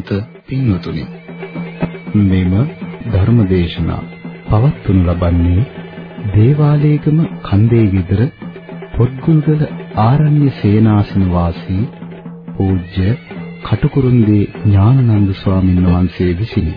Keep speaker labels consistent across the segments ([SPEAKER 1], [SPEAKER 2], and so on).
[SPEAKER 1] ශ්‍රද්ධාවන්ත පින්වතුනි මෙම ධර්මදේශනා පවත්වනු ලබන්නේ දේවාලයේගම කන්දේ විතර පොත්ගුල්ගල ආරණ්‍ය සේනාසන වාසී පූජ්‍ය කටුකුරුන්දී ඥානනන්ද ස්වාමීන් වහන්සේ විසිනි.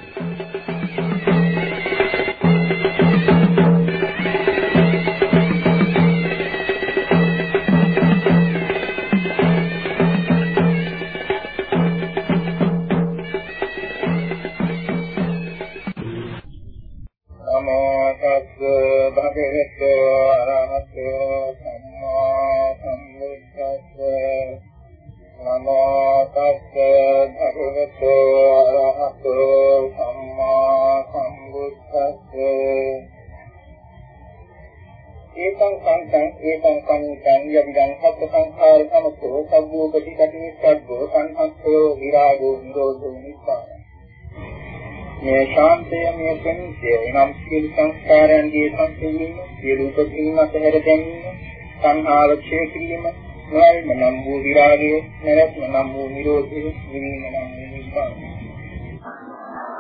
[SPEAKER 2] සංහාව ක්ෂය කිරීම නොයල්ම නම් වූ විරාගය නැරැත්ම නම් වූ නිරෝධය නිවීම නම් වූ නිබ්බානය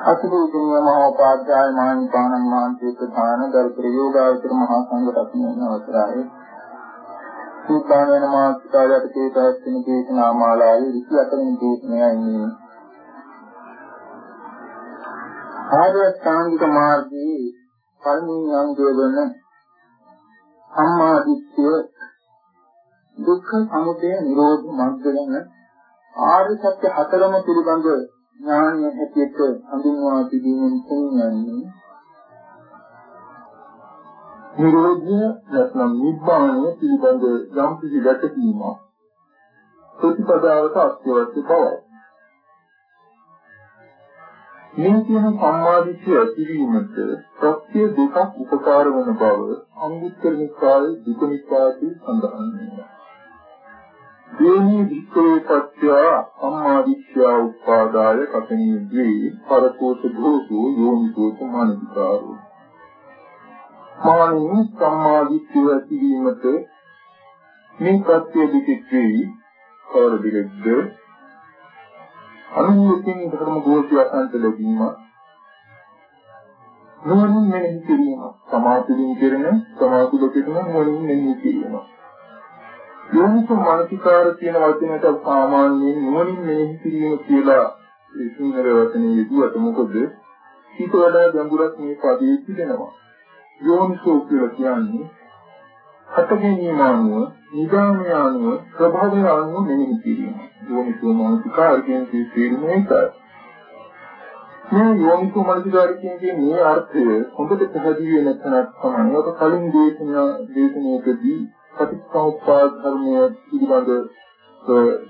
[SPEAKER 2] අසුභුතුමිය මහා උපාධ්‍යාය මහානිපාණන් වහන්සේ ප්‍රධාන දරිද්‍ර යෝගාවචර මහා සංඝ රත්නයේ අවසරයි සූදාන වෙන මාස්කාරයට තේතාස්තින දේශනා මාලාවේ 28 වෙනි දේශනයයි ආර්ය ශ්‍රාන්තික මාර්ගයේ පළමුවෙනි අංගය වන සම්මා දිට්ඨිය දුක්ඛ සමුදය නිරෝධ මග්ග යන ආර්ය සත්‍ය හතරම පිළිබඳ ඥානය හැටියට හඳුන්වා දීමෙන් කියන්නේ නිරෝධය නැත්නම් නිබ්බාණය පිළිබඳ යම් කිසි දැකීමක් ප්‍රතිපදාවට අත්‍යවශ්‍ය බවයි. මේ කියන සම්මාදිට්ඨිය ඇතිවීමට ප්‍රත්‍ය දෙකක් උපකාර වන බව අංගුත්තර නිකායේ දුක නිපාතේ සඳහන් වෙනවා. දේහි වික්‍රේ පත්‍ය සම්මාදිට්ඨිය උපාදාය කතනී ද්වේ පරකෝස භෝසෝ යෝනිසෝත මානසිකාරෝ. මානින් සම්මාදිට්ඨිය ඇතිවීමට මේ ප්‍රත්‍ය දෙකේ කවර දෙකද අනුමුතින් ධර්ම ගෝචය අසන්ත ලැබීම නුවණින් මෙනෙහි කිරීම. සමාධියෙන් කෙරෙන සමාධිල කෙරෙන නුවණින් මෙනෙහි කිරීම. යෝනිසෝ මානසිකාර කියන වචනයට සාමාන්‍යයෙන් නුවණින් මෙනෙහි කිරීම කියලා ඒ සිංහල වචනේ යෙදුවට මොකද? ඊට වඩා ගැඹුරක් මේ පදයේ තිබෙනවා. යෝනිසෝ කියලා කියන්නේ හත ගැනීම අනුව නිදානය අනුව ප්‍රභවය අනුව මෙනෙහි කිරීම යෝනිසෝ මනසිකාරයෙන් තේරුම ඒකයි. මේ යෝනිසෝ මනසිකාරයෙන් මේ අර්ථය හොඳට පැහැදිලි වෙන තැනක් තමයි. ඔබ කලින් දේශනා දේශනාවකදී පටිච්චසමුප්පාද ධර්මය පිළිබඳ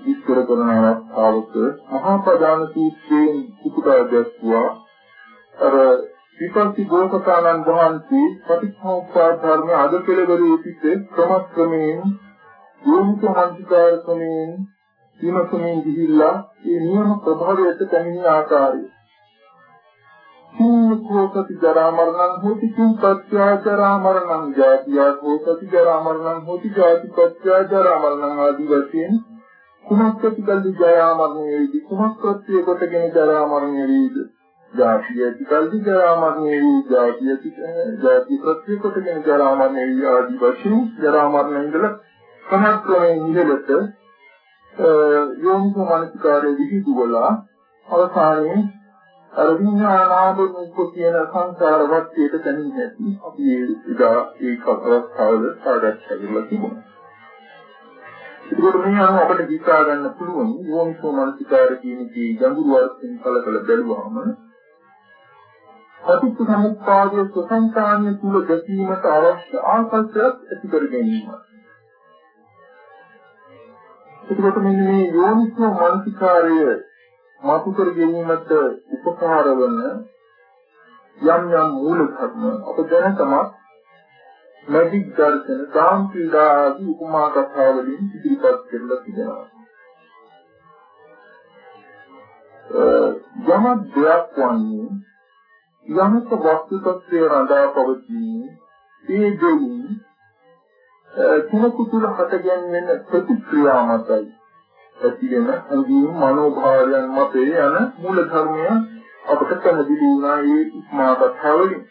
[SPEAKER 2] විස්තර කරන අවස්ථාවක මහා ප්‍රධාන සූත්‍රයෙන් උපුටා දැක්වුවා අර විපස්සී ගෝසකානන් වහන්සේ පටිච්චසමුප්පාද ධර්මය අද පෙළවරේ සිට ක්‍රමක්‍රමයෙන් යෝනිසෝ මනසිකාරයෙන් විමසමින් ගිහිල්ලා මේ නියම ප්‍රභාවයට පැමිණි ආකාරය. කෝසති ජරා මරණං හෝති කිං පත්‍යා ජරා මරණං ජාතියා කෝසති ජරා මරණං හෝති ජාති පත්‍යා ජරා මරණං ආදී වශයෙන් කුමක් ප්‍රතිකල්ලි ජරා මරණය වේවි කුමක් ප්‍රත්‍ය කොටගෙන ජරා මරණය වේවි ජාතිය ප්‍රතිකල්ලි ජරා මරණය වේවි ජාතිය ජාති ප්‍රත්‍ය කොටගෙන ජරා මරණය වේවි ආදී වශයෙන් ජරා මරණය ඉඳලා කනක්‍රමයෙන් ඉහළට යෝනිසෝ මනසිකාරයේ විහිදුවලා අවසානයේ අර විඥානාම රූප කියන සංසාර වටේට දැනෙන්නේ නැති අපි ඒදා ඒක අවස්ථාවල සාකච්ඡා කරලා තිබුණා. ඒකට මේ අනුව අපිට හිතා ගන්න පුළුවන් යෝනිසෝ මනසිකාර කියන කී ගැඹුරු අර්ථයෙන් කලකල බැලුවාම පටිච්ච සමුප්පාදයේ සසංකාන්‍ය තුල දැකීමට අවශ්‍ය ආකල්පයක් ඇති කර ගැනීමයි. එතකොට මෙන්න මේ යෝනිසෝ මානසිකාරය මතු කර ගැනීමට උපකාර වන යම් යම් මූල ධර්ම අප දැනටම මැජික් දර්ශන දාම් පීඩා ආදී උපමා කතා වලින් ඉදිරිපත් කරලා තිබෙනවා. යම දෙයක් වන්නේ යමක වස්තු තත්ත්වය රඳා පවතින්නේ ඒ දෙයින් කෙනෙකු තුළ හටගැන්වෙන ප්‍රතික්‍රියා මතයි ඇති වෙන හැඟීම් මනෝභාවයන් මතේ යන මූල ධර්මය අපට පැහැදිලි වුණා ඒ ඉස්මාකතාවලින්.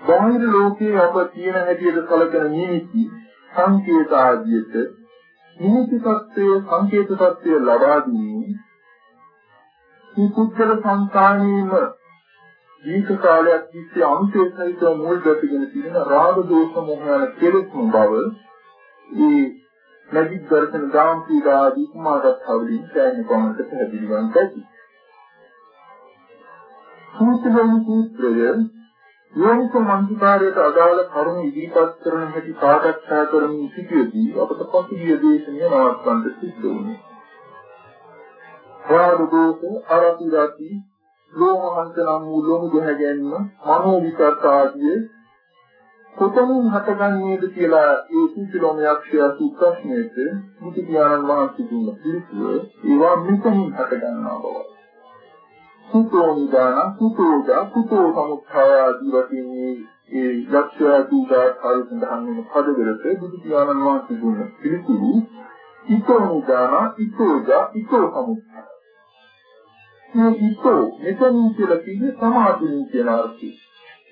[SPEAKER 2] බාහිර ලෝකයේ අප තියෙන හැටියට කලකන නිමිති සංකේත ආදියට නිමිති සත්‍යය සංකේත සත්‍යය ලබා දීමේ මේ පුද්ගල සංකාණීම දීර්ඝ කාලයක් තිස්සේ අන්තයේ සහිත මුල් ගැටගෙන තියෙන රාග දෝෂ මොහ යන කෙලෙස්ම බව ඒ නැදිත් දර්ශන ගාම් පීඩා ආදී කුමාරත් හවලින් දැනෙන කොමකට පැහැදිලි වන්ට ඇති. සූත්‍රයෙන් සූත්‍රය යෝනිස මන්තිකාරයට අදාළ කරුණු ඉදිරිපත් කරන හැටි සාකච්ඡා කරමින් සිටියදී අපට පසුගිය දේශනය නවත්වන්න සිද්ධ වුණා. රාග දෝෂ අරතිරති ලෝමහංස නම් වූ ලෝම ගැනීම මනෝ විචාර ආදී කොතනින් හටගන්නේද කියලා ඒ සීලෝම යක්ෂයා සුප්‍රශ්නයේද මුති ඥානන් වහන්සේ දුන්න පිළිතුර ඒවා මෙතනින් හටගන්නා බව. සුතෝ නිදාන සුතෝජා සුතෝ සමුත්ථාය ආදී වශයෙන් ඒ යක්ෂයා දුදා කාල සඳහන් වෙන පදවලට බුදු ඥානන් වහන්සේ දුන්න පිළිතුරු ඊතෝ නිදාන ඊතෝජා ඊතෝ සමුත්ථාය. මේ ඊතෝ මෙතනින් කියලා කිව්වේ සමාධිය කියන අර්ථය.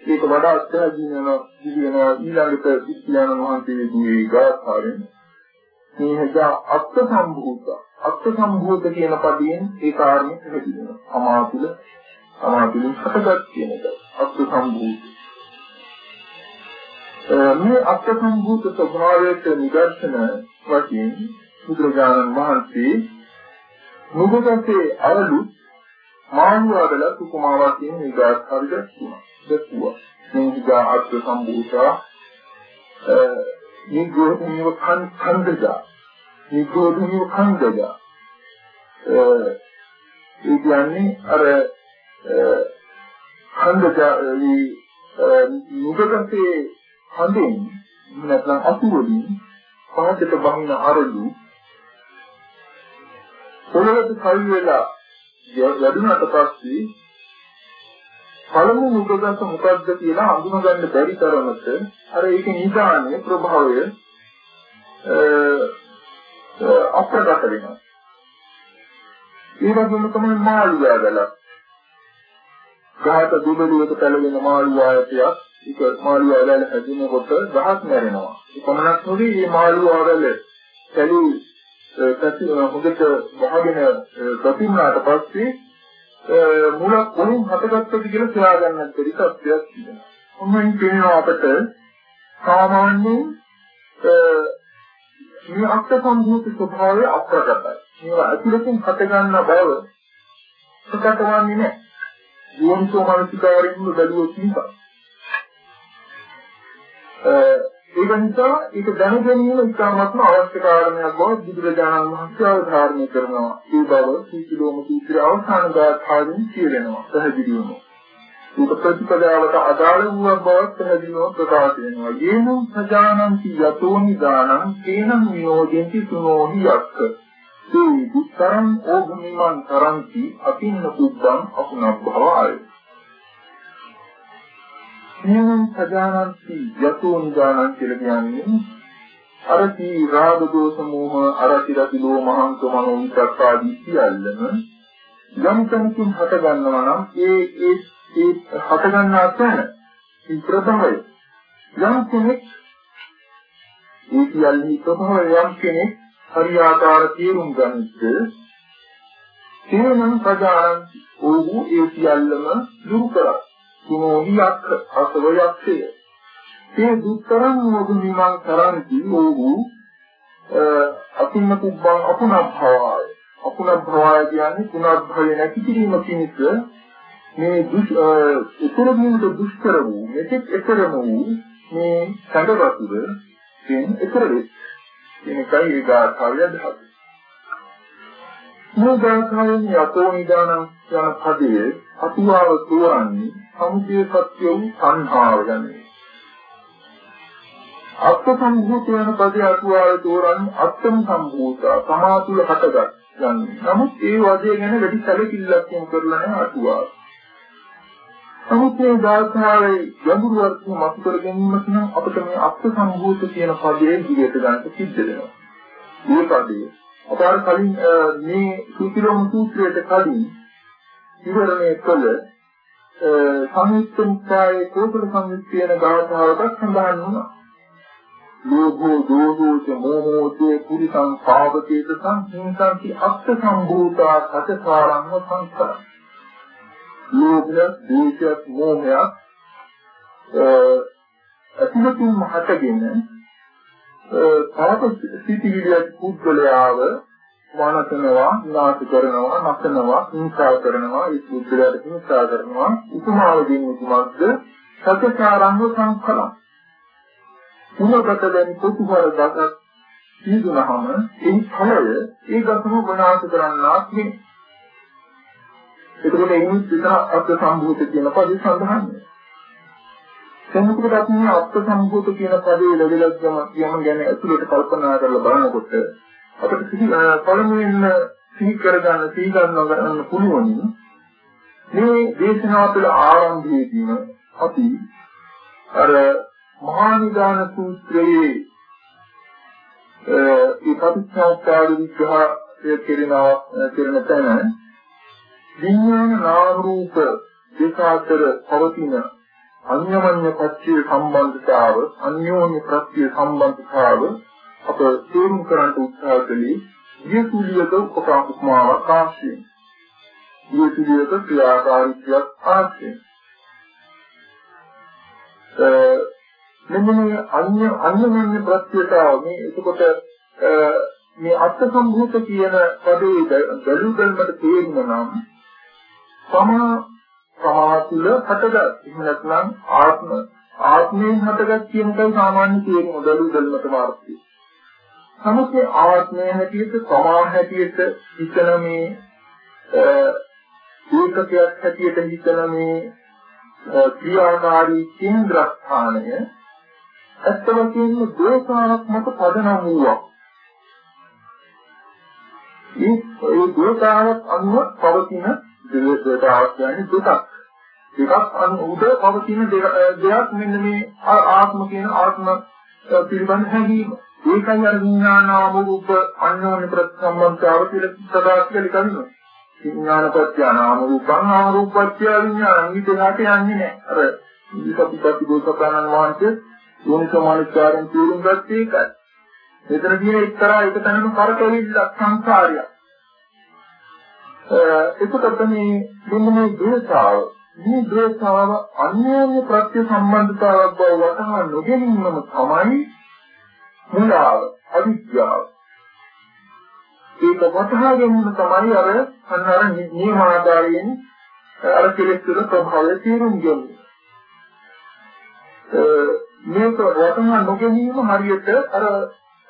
[SPEAKER 2] ඒක වඩා අත්‍යවශ්‍ය වෙන දිවියන ඊළඟට විද්‍යාන වහන්සේ දුවේ ගාථාවෙන් මේ හදා අත්ත සම්භූත අත්ත සම්භූත කියන පදයෙන් ඒ කාරණේ පැහැදිලි වෙනවා අමාතුල අමාතුලින් හටගත් කියන එක. අත්ත සම්භූත මේ අත්ත සම්භූත ස්වභාවයට නිදර්ශන වශයෙන් බුදුරජාණන් වහන්සේ මුගතේ අරලු මානුවදල සුකුමාරයෙන් මේ ගාථාව දැක්වුවා දැක්වුවා. මේකා අර්ථ සම්භූතා නිගෝධනිව කන්දජා නිගෝධනිව කන්දජා ඒ කියන්නේ අර කන්දජා ඒ නුගකසේ හඳින් නැත්නම් අසුවලින් පහකට බහින අරලු පොළොවට කල් වෙලා වැඩුණාට පස්සේ පළමු මුදගත මොකද්ද කියලා හඳුනගන්න බැරි තරමට අර ඒක නිදානේ ප්‍රභාවය අප්‍රකට වෙනවා. ඒ වගේම තමයි මාළු වෑදලා. ගහට දුබලියට පැලවෙන මාළු ආයතයක් ඒක මාළු වෑදල හැදෙනකොට ගහක් මැරෙනවා. ඒ කොමනක් නෙවෙයි මේ මාළු වෑදල පැලි පැති හොඳට වහගෙන ප්‍රතිමාට පස්සේ මුල කොහෙන් හටගත්තද කියලා සොයාගන්නත් බැරි තත්ත්වයක් තිබෙනවා. මොනින් කියනවා අපිට සාමාන්‍යයෙන් මේ අක්ෂ සම්භූත ස්වභාවය අප්‍රකටයි. මේවා අතුලකින් හටගන්න බව ප්‍රකටවන්නේ නැහැ. යෝනිසෝ මනසිකාරින් බැලුවොත් නිසා. ඒක නිසා ඒක දැන ගැනීම ඉතාමත්ම අවශ්‍ය කාරණයක් බව බුදුරජාණන් වහන්සේ අවධාරණය කරනවා. ඒ බව සීලෝම සූත්‍රය අවසාන ගාථාවෙන් කියවෙනවා. පැහැදිලි වෙනවා. ඒක ප්‍රතිපදාවට අදාළ වූ බව පැහැදිලිව ප්‍රකාශ වෙනවා. යේනම් සජානන්ති යතෝ නිදානං තේනම් නියෝජෙන්ති සුනෝහි යක්ක. ඒ දුක්තරං ඕගුමිමන් කරන්ති අතින්න බුද්ධං අකුණබ්භවාය. එහෙනම් සජානන්ති යතෝ නිදානං කියලා කියන්නේ අර කී රාග දෝෂ මෝහ අරති රති ලෝ මහංක මනෝ විචක්ක ආදී සියල්ලම යම් කෙනකින් හට ගන්නවා නම් ඒ ඒ ඒ හට ගන්නා තැන ඒ ප්‍රභවය යම් කෙනෙක් ඒ සියල්ලි ප්‍රභවය යම් කෙනෙක් හරියාකාර තේරුම් ගන්නත් තේනම් සජානන්ති. ඕහු ඒ සියල්ලම දුරු කරා. සුනෝහියක් අසවයක්ය. මේ දුක්තරං මොදුනිමං කරන්ති ඕහු අතින්න කුබ්බං අපුනභවය. අපුනභවය කියන්නේ පුනර්භවය නැති කිරීම පිණිස මේ දුෂ් උතර වීමට දුෂ්කර වූ මෙතෙක් එතරම් වූ මේ සැඟවතුර කියන එතර වෙස්. එනකයි ඒ ගාථාවය දහස්. මේ ගාථාවෙන් යතෝ නිදාන යන පදයේ අතුවාව තෝරන්නේ සමුදය සත්‍ය වූ සංහාව ගැනීම. අත්ථ සම්භූත යන පදයේ අතුවාව තෝරන්නේ අත්ථම සම්භූත සමාතුල හටගත් යන්නේ. නමුත් ඒ වදේ ගැන වැඩි සැලකිල්ලක් යොමු කරලා නැහැ අතුවාව. නමුත් මේ ගාථාවේ ගැඹුරු අර්ථය මතු කර ගැනීමට නම් අපිට මේ අත්ථ සම්භූත කියන පදයේ දිගට ගන්න සිද්ධ වෙනවා. මේ පදයේ අපාර කලින් මේ සූතිලෝම සූත්‍රයට කලින් ඉවරණය කළ සංයුක්ත නිකායේ කෝසල සංයුක්තියන ගාථාවකට සඳහන් වුණා. ලෝභෝ දෝධෝ ච මොහෝ ච කුරිසං පාවකේත සංහිංසන්ති අත්ථ සම්භූතා සතකාරං සංස්කාර. ලෝභය, දෝෂය, මෝහය අතිමතුන් මහතගෙන පාප සිටිවිලිය පුද්ගලයාව වනතනවා, නාශ කරනවා, නැසනවා, හිංසා කරනවා, ඒ පුද්ගලයාට හිංසා කරනවා, උපමාව දෙන්නේ කුමක්ද? සත්‍යකාරංග සංකලං. උනකට දැන් පුදුහර දසක් සීදුනහම ඒ ඵලය ඒ ගතම විනාශ කරන්නාක් නෙමෙයි. එතකොට එයින් විතර අර්ථ සම්භූත කියන පදේ සඳහන් වෙනවා. සම්මුතියට අපි මේ අර්ථ සම්භූත කියන පදේ ලැබිලක්ම කියම ගැන ඇතුළට කල්පනා කරලා බලනකොට අපිට සිහි පළමුවෙන් සිහි කරගන්න සිහි ගන්න පුළුවන්. මේ දේශනාව තුළ ආරම්භයේදීම අපි අර මහා නිදාන සූත්‍රයේ ඒ ප්‍රතිසංස්කාර විග්‍රහය කෙරෙනවා කෙරෙන තැන විඥාන නාම රූප දෙක අතර පවතින අන්‍යමඤ්ඤ පත්‍ය සම්බන්ධතාව අන්‍යෝන්‍ය ප්‍රත්‍ය සම්බන්ධතාව අප තේරුම් කරන්න උත්සාහ කළේ ඊතුලියක උපකාරකමාවක් ආශ්‍රයෙන්. ඊතුලියක ක්‍රියාකාරීත්වයක් ආශ්‍රයෙන්. මෙන්න මේ අන්‍ය අන්‍යමඤ්ඤ ප්‍රත්‍යතාව මේ එතකොට මේ අර්ථ සම්භූත කියන පදේ බැලු බැලමට තේරුම නම් සමා සමාතුල හටගත් එහෙම නැත්නම් ආත්ම ආත්මයෙන් හටගත් කියන එකයි සාමාන්‍ය තේරුම බැලු බැලමට වාර්තිය. නමුත් මේ ආත්මය හැටියට සමා හැටියට හිතන මේ ඒකකයක් හැටියට හිතන මේ ක්‍රියාකාරී කේන්ද්‍රස්ථානය ඇත්ත වශයෙන්ම දෝෂාවක් මත පදනම් වූවා. ඒ ඒ දෝෂාවක් අනුව පවතින දෝෂාවක් කියන්නේ දුකක්. දුකක් අනුව පවතින දෙයක් මෙන්න මේ ආත්ම කියන ආත්ම පිළිබඳ හැඟීම. ඒකයි අර විඥානාම රූප අන්‍යෝන්‍ය ප්‍රතිසම්බන්ධතාව කියලා සදාස් කියලා කියනවා. විඥානපත්‍ය නාම රූපං නාම රූපත්‍ය විඥානං ඊටාට යන්නේ නැහැ. අර විපතිපති දෝසකයන්න් වහන්සේ යෝනිසමානිකාරයෙන් තේරුම් ගත්තේ ඒකයි. මෙතන තියෙන එක්තරා එක තැනම කරකැවිල්ල සංසාරය. එතකොට මේ මෙන්න මේ ද්වේෂාව මේ ද්වේෂාව අන්‍යෝන්‍ය ප්‍රත්‍ය සම්බන්ධතාවක් බව වටහා නොගැනීමම තමයි මුලාව අවිද්‍යාව ඒක වටහා ගැනීම තමයි අර අන්න අර නියමාකාරයෙන් අර කෙලෙස් වල ප්‍රභාවය තේරුම් ගන්න. මේක වටහා නොගැනීම හරියට අර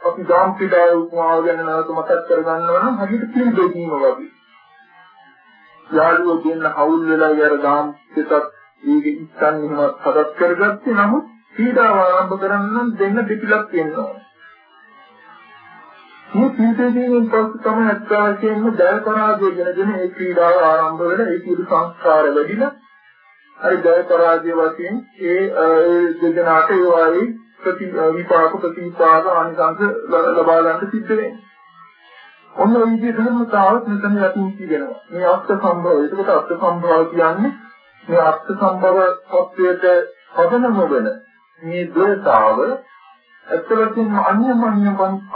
[SPEAKER 2] අපි ගාම් ක්‍රීඩාවේ උපමාව ගැන නැවත මතක් කරගන්නවා නම් හරියට පිළිදෙකීම වගේ. යාළුවෝ දෙන්න හවුල් වෙලා යර ගාම් පිටත් ඊගේ ඉස්සන් එහෙම හදත් කරගත්තේ නමුත් ක්‍රීඩාව ආරම්භ කරන්න නම් දෙන්න දෙපිලක් තියෙනවා. මේ පීඩණයෙන් පස්සේ තමයි අත්‍යවශ්‍යයෙන්ම දැල් පරාජය ගැනගෙන ඒ ක්‍රීඩාව ආරම්භ වෙන ඒ සියලු සංස්කාර වැඩිලා හරි දැල් පරාජය වශයෙන් ඒ දෙදෙනාට ඒ වායි ප්‍රති විපාක ප්‍රතිපාක ආනිසංස ලබා ගන්න සිද්ධ වෙනවා. ඔන්න ඔය විදිහට ධර්මතාවත් මෙතන යටින් කියනවා. මේ අර්ථ සම්භව. ඒකට අර්ථ සම්භව කියන්නේ මේ අර්ථ සම්භව සත්‍යයට පදනම වෙන මේ ද්වේතාව ඇත්තටම අන්‍යමඤ්ඤ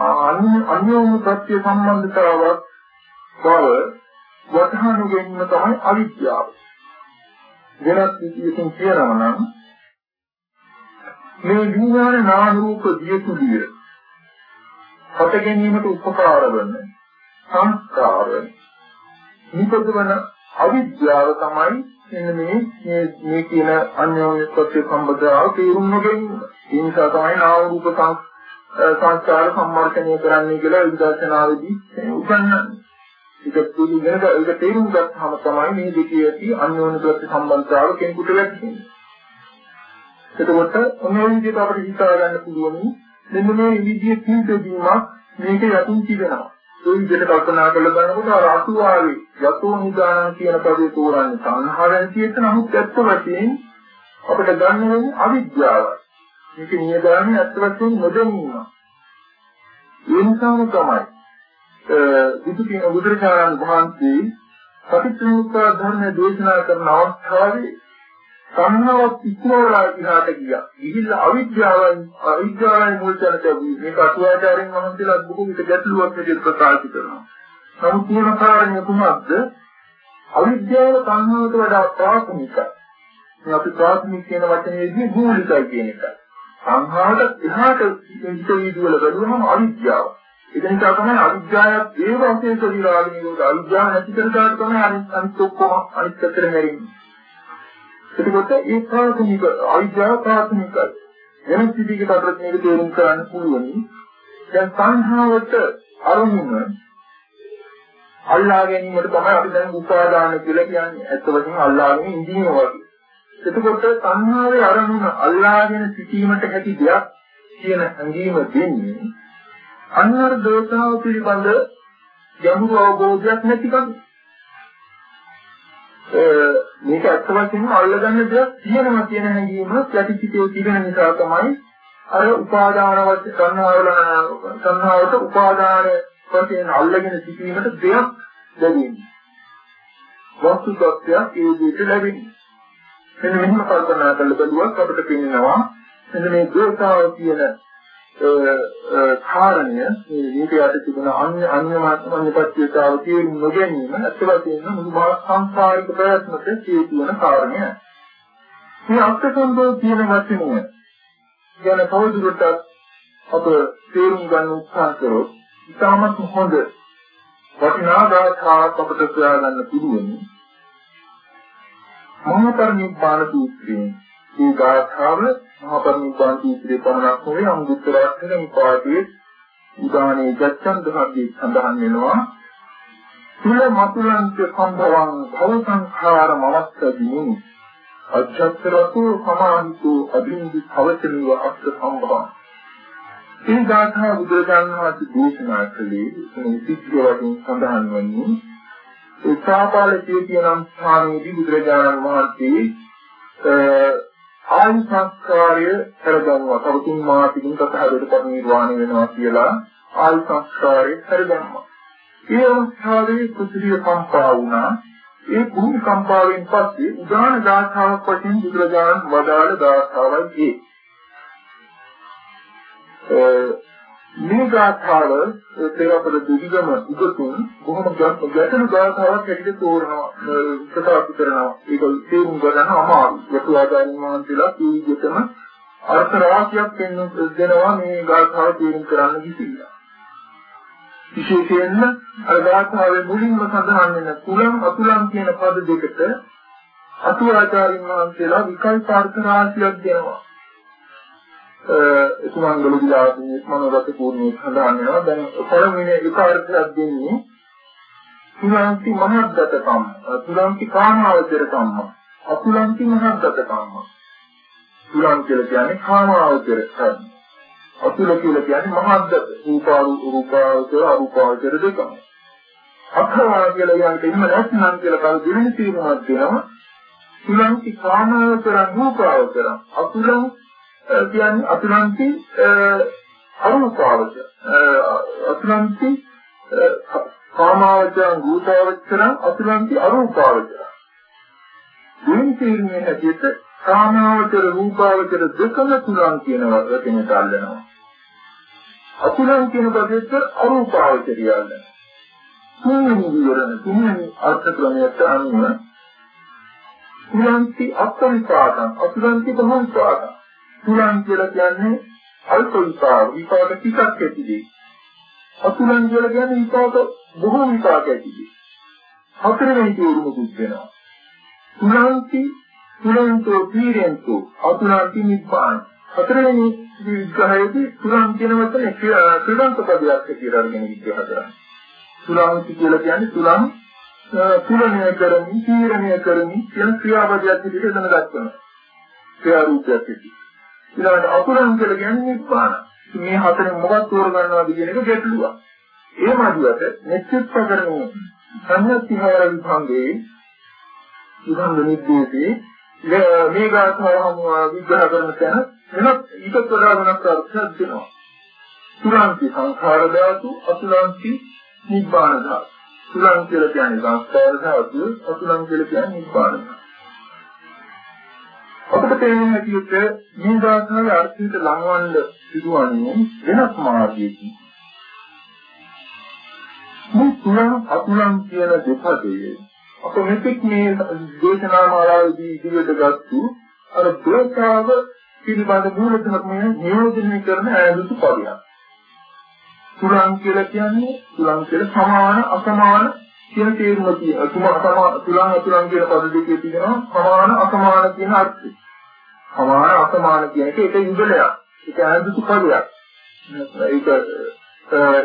[SPEAKER 2] අන්‍ය අන්‍යෝන්‍ය ප්‍රත්‍ය සම්බන්ධතාවක් බව වටහානු ගැනීම තමයි අවිද්‍යාව. වෙනත් විදිහකින් කියනවා නම් මේ විඥාන නාම රූප දියතුලිය හට ගැනීමට උපකාර වන සංස්කාර නිපදවන අවිද්‍යාව තමයි මෙන්න මේ මේ කියන අන්‍යෝන්‍ය ප්‍රත්‍ය සම්බන්ධතාව තේරුම් නොගැනීම. ඒ නිසා තමයි නාම රූප සංස්කාර සම්මර්ෂණය කරන්නේ කියලා විදර්ශනාවේදී උගන්වන්නේ. ඒක පිළිගන්න ඒක තේරුම් ගත්තාම තමයි මේ දෙකේ ඇති අන්‍යෝන්‍ය ප්‍රත්‍ය සම්බන්ධතාව කෙනෙකුට වැටහෙන්නේ. එතකොට ඔන්නේ විදිහට අපිට හිතා ගන්න පුළුවන් මෙන්න මේ විදිහේ තීන්දුවීමක් මේක යටින් තිබෙනවා. ඒ විදිහට කල්පනා කරලා බලනකොට අර අසුවාවේ යතෝ නිදානං කියන පදේ තෝරන්නේ සංහාරයෙන් තියෙන නමුත් ඇත්ත වශයෙන් අපිට ගන්න වෙන්නේ අවිද්‍යාවයි. මේක නියදාන්නේ ඇත්ත වශයෙන් නොදැනීම. ඒ නිසාම තමයි බුදු කියන බුදුරජාණන් වහන්සේ පටිච්චසමුප්පාද ධර්මයේ දේශනා කරන අවස්ථාවේ සංහාවක් ඉක්මවලා ඉහාට ගියා. ගිහිල්ලා අවිද්‍යාවෙන් අවිද්‍යාවෙන් මුල් තැන තිබුණේ. මේක අතුවාචාරයෙන් වහන්සේලා බොහෝ විට ගැටලුවක් විදිහට ප්‍රකාශ කරනවා. නමුත් කියන කාරණය කුමක්ද? අවිද්‍යාව සංහාවට වඩා ප්‍රාථමිකයි. මේ අපි ප්‍රාථමික කියන වචනේදී මූලිකයි කියන එක. සංහාවට එහාට හිත වීදුවල බැලුවම අවිද්‍යාව. ඒක නිසා තමයි අවිද්‍යාවත් ඒ වශයෙන් සදිලාගෙන ඉන්නේ. අවිද්‍යාව නැති කරගන්න තමයි අනිත් අනිත් ඔක්කොම අනිත් පැත්තට හැරෙන්නේ. එතකොට ඒ ප්‍රාථමික අවිද්‍යාව ප්‍රාථමිකයි. වෙන සිටිකට අපිට මේක තේරුම් ගන්න පුළුවන්. දැන් සංහාවට අරමුණ අල්ලා ගැනීමට තමයි අපි දැන් උපාදාන කියලා කියන්නේ. ඇත්ත වශයෙන්ම අල්ලාගෙන ඉඳීම වගේ. එතකොට සංහාවේ අරමුණ අල්ලාගෙන සිටීමට හැකි දෙයක් කියන හැඟීම දෙන්නේ අන්නර දෝෂාව පිළිබඳ ගැඹුරු අවබෝධයක් නැතිකම. මේක ඇත්ත වශයෙන්ම අල්ලගන්න දෙයක් තියෙනවා කියන හැඟීම ප්‍රතිචිතයේ තිබෙන නිසා තමයි අර උපාදාන වස්තු සංහාවල සංහාවට උපාදාන වශයෙන් අල්ලගෙන සිටීමට දෙයක් ලැබෙන්නේ. වස්තු තත්ත්වයක් ඒ විදිහට ලැබෙන්නේ. මෙන්න මෙහෙම කල්පනා කරලා බලුවත් අපිට පේනවා මෙන්න මේ දෝෂාව කියන කාරණය මේ විදිහට තිබුණ අන්‍ය අන්‍යමාත්මනිපත්‍යතාව කියන නොගැනීම ඇත්ත වශයෙන්ම මුළු මහත් සංසාරික ප්‍රයත්නක හේතු වන කාරණය. මේ අත්සම්බෝ කියන වචනය ගැන තවදුරටත් අප තේරුම් ගන්න උත්සාහ කරොත් ඉතාමත් හොඳ වටිනා ගාථාවක් අපට සොයා ගන්න පුළුවන්. මහපරිනිබ්බාන සූත්‍රයෙන් මේ ගාථාව මහා පරිනිබ්බාන සූත්‍රයේ පමණක් නෙවෙයි අංගුත්තර අටක නිපාතයේ උදානේ ජච්ඡන් දහදී සඳහන් වෙනවා. තුල මතුලන්ත සම්භවං භව සංඛාර මවස්සදී අජ්ජත්තරතු සමාහිතු අභින්දි භවචනිව අස්ස සම්භවං. මේ ගාථා බුදුරජාණන් වහන්සේ දේශනා කළේ මේ සිද්ධිය වශයෙන් සඳහන් වන්නේ ඒ සාපාලකයේ කියන ස්ථානයේදී බුදුරජාණන් වහන්සේ ආයු සංස්කාරය කරගන්නවා. තව තුන් මාසකින් තථාගත පරිනිර්වාණය වෙනවා කියලා ආයු සංස්කාරය කරගන්නවා. ඒ අවස්ථාවේ කුසිරිය කම්පා වුණා. ඒ භූමි කම්පාවෙන් පස්සේ උදාන ගාථාවක් වශයෙන් බුදුරජාණන් වදාළ ගාථාවයි ඒ. මේ ගාථාව තේරපද දුවිගම උගතුන් බොහොම ගැටළු ගාථාවක් හැටියට තෝරනවා ප්‍රකාශ කරනවා. ඒක තේරුම් ගන්න අමාරුයි. යතුආචාර්යන් වහන්සේලා කීයටම අර්ථ රාශියක් දෙනවා මේ ගාථාව තේරුම් කරන්න කිසිලා. විශේෂයෙන්ම අර ගාථාවේ මුලින්ම සඳහන් වෙන කුලම් අතුලම් කියන පද දෙකට අතුආචාර්යන් වහන්සේලා විකල්ප අර්ථ රාශියක් දෙනවා. සුමංගල විලාසයේ මනෝරත පූර්ණේ සඳහන් වෙනවා. දැන් පළවෙනි එක අර්ථයක් දෙන්නේ සුලංති මහද්දතකම්. සුලංති කාමාවචර කම්ම. අසුලංති මහද්දතකම්. සුලං කියලා කියන්නේ කාමාවචර කම්ම. අසුල කියලා කියන්නේ මහද්දත. රූපාරු රූපාවචර අරූපාවචර දෙකම. අඛවා කියලා කියන්නේ එහෙම නැත්නම් කියලා කල් දෙවෙනි තීරණයක් දෙනවා. සුලංති කාමාවචර රූපාවචර. අසුලං කියන්නේ අතුලන්ති අරූපාවච අතුලන්ති කාමාවචරං භූතාවචරං අතුලන්ති අරූපාවච. දෙවෙනි තීරණය හැටියට කාමාවචර රූපාවචර දෙකම තුලන් කියන වචනයට අල්ලනවා අතුලන් කියන පදෙත් අරූපාවචරිය අල්ලනවා තුන්වෙනි විවරණ තුන්වෙනි අර්ථ ක්‍රමයට අනුව තුලන්ති අත්විපාදං අතුලන්ති බහුපාදං තුලන් කියලා කියන්නේ අල්ප විපාක විපාක ටිකක් ඇතිදී. අතුලන් කියලා කියන්නේ විපාක බොහෝ විපාක ඇතිදී. හතරවෙනි තේරුමකුත් වෙනවා. තුලන්ති තුලන්තෝ පීරෙන්තෝ අතුලන්ති නිබ්බාන. හතරවෙනි විග්‍රහයේදී තුලන් කියන වචනේ ක්‍රීඩාන්ත පදයක් කියලා අරගෙන විග්‍රහ කරනවා. තුලන්ති කියලා කියන්නේ තුලන් තුලනය කරමින්, තීරණය කරමින් කියන ක්‍රියාපදයක් විදිහට දැනගන්නවා. ක්‍රියාරූපයක් විදිහට. ඊළඟට අතුරුන් කියලා කියන්නේ නිබ්බාන. මේ හතරෙන් මොකක් තෝරගන්නවද කියන එක ගැටලුවක්. ඒ මදිවට නිශ්චිතකරණය සංඥාතිහාර විභංගේ විභංග නිද්දේශේ මේ ගාථාවම විග්‍රහ කරන තැන වෙනත් ඊට වඩා වෙනස් අර්ථයක් දෙනවා. තුරාන්ති සංඛාර ධාතු, අතුලාන්ති නිබ්බාන ධාතු. තුලං කියලා කියන්නේ සංස්කාර ධාතුව, අතුලං කියලා කියන්නේ නිබ්බාන ධාතුව. අපිට තේරෙන හැටියට මේ ධාතුවේ අර්ථයට ලංවන්න සිදුවන්නේ වෙනස් මාර්ගයකින්. මේ තුලං අතුලං කියන දෙපදයේ අප මෙතෙක් මේ දේශනා මාලාවේදී ඉදිරියට ගත්තු අර ප්‍රකාව පිළිබඳ මූල ධර්මය නියෝජනය කරන ඈදුතු පදයක්. තුලං කියලා කියන්නේ තුලං කියලා සමාන අසමාන කියන තේරුම තියෙනවා. තුම තුලං අතුලං කියන පද දෙකේ තියෙනවා සමාන අසමාන කියන අර්ථය. සමාන අසමාන කියන එක ඒක යුගලයක්. ඒක ඈදුතු පදයක්. ඒක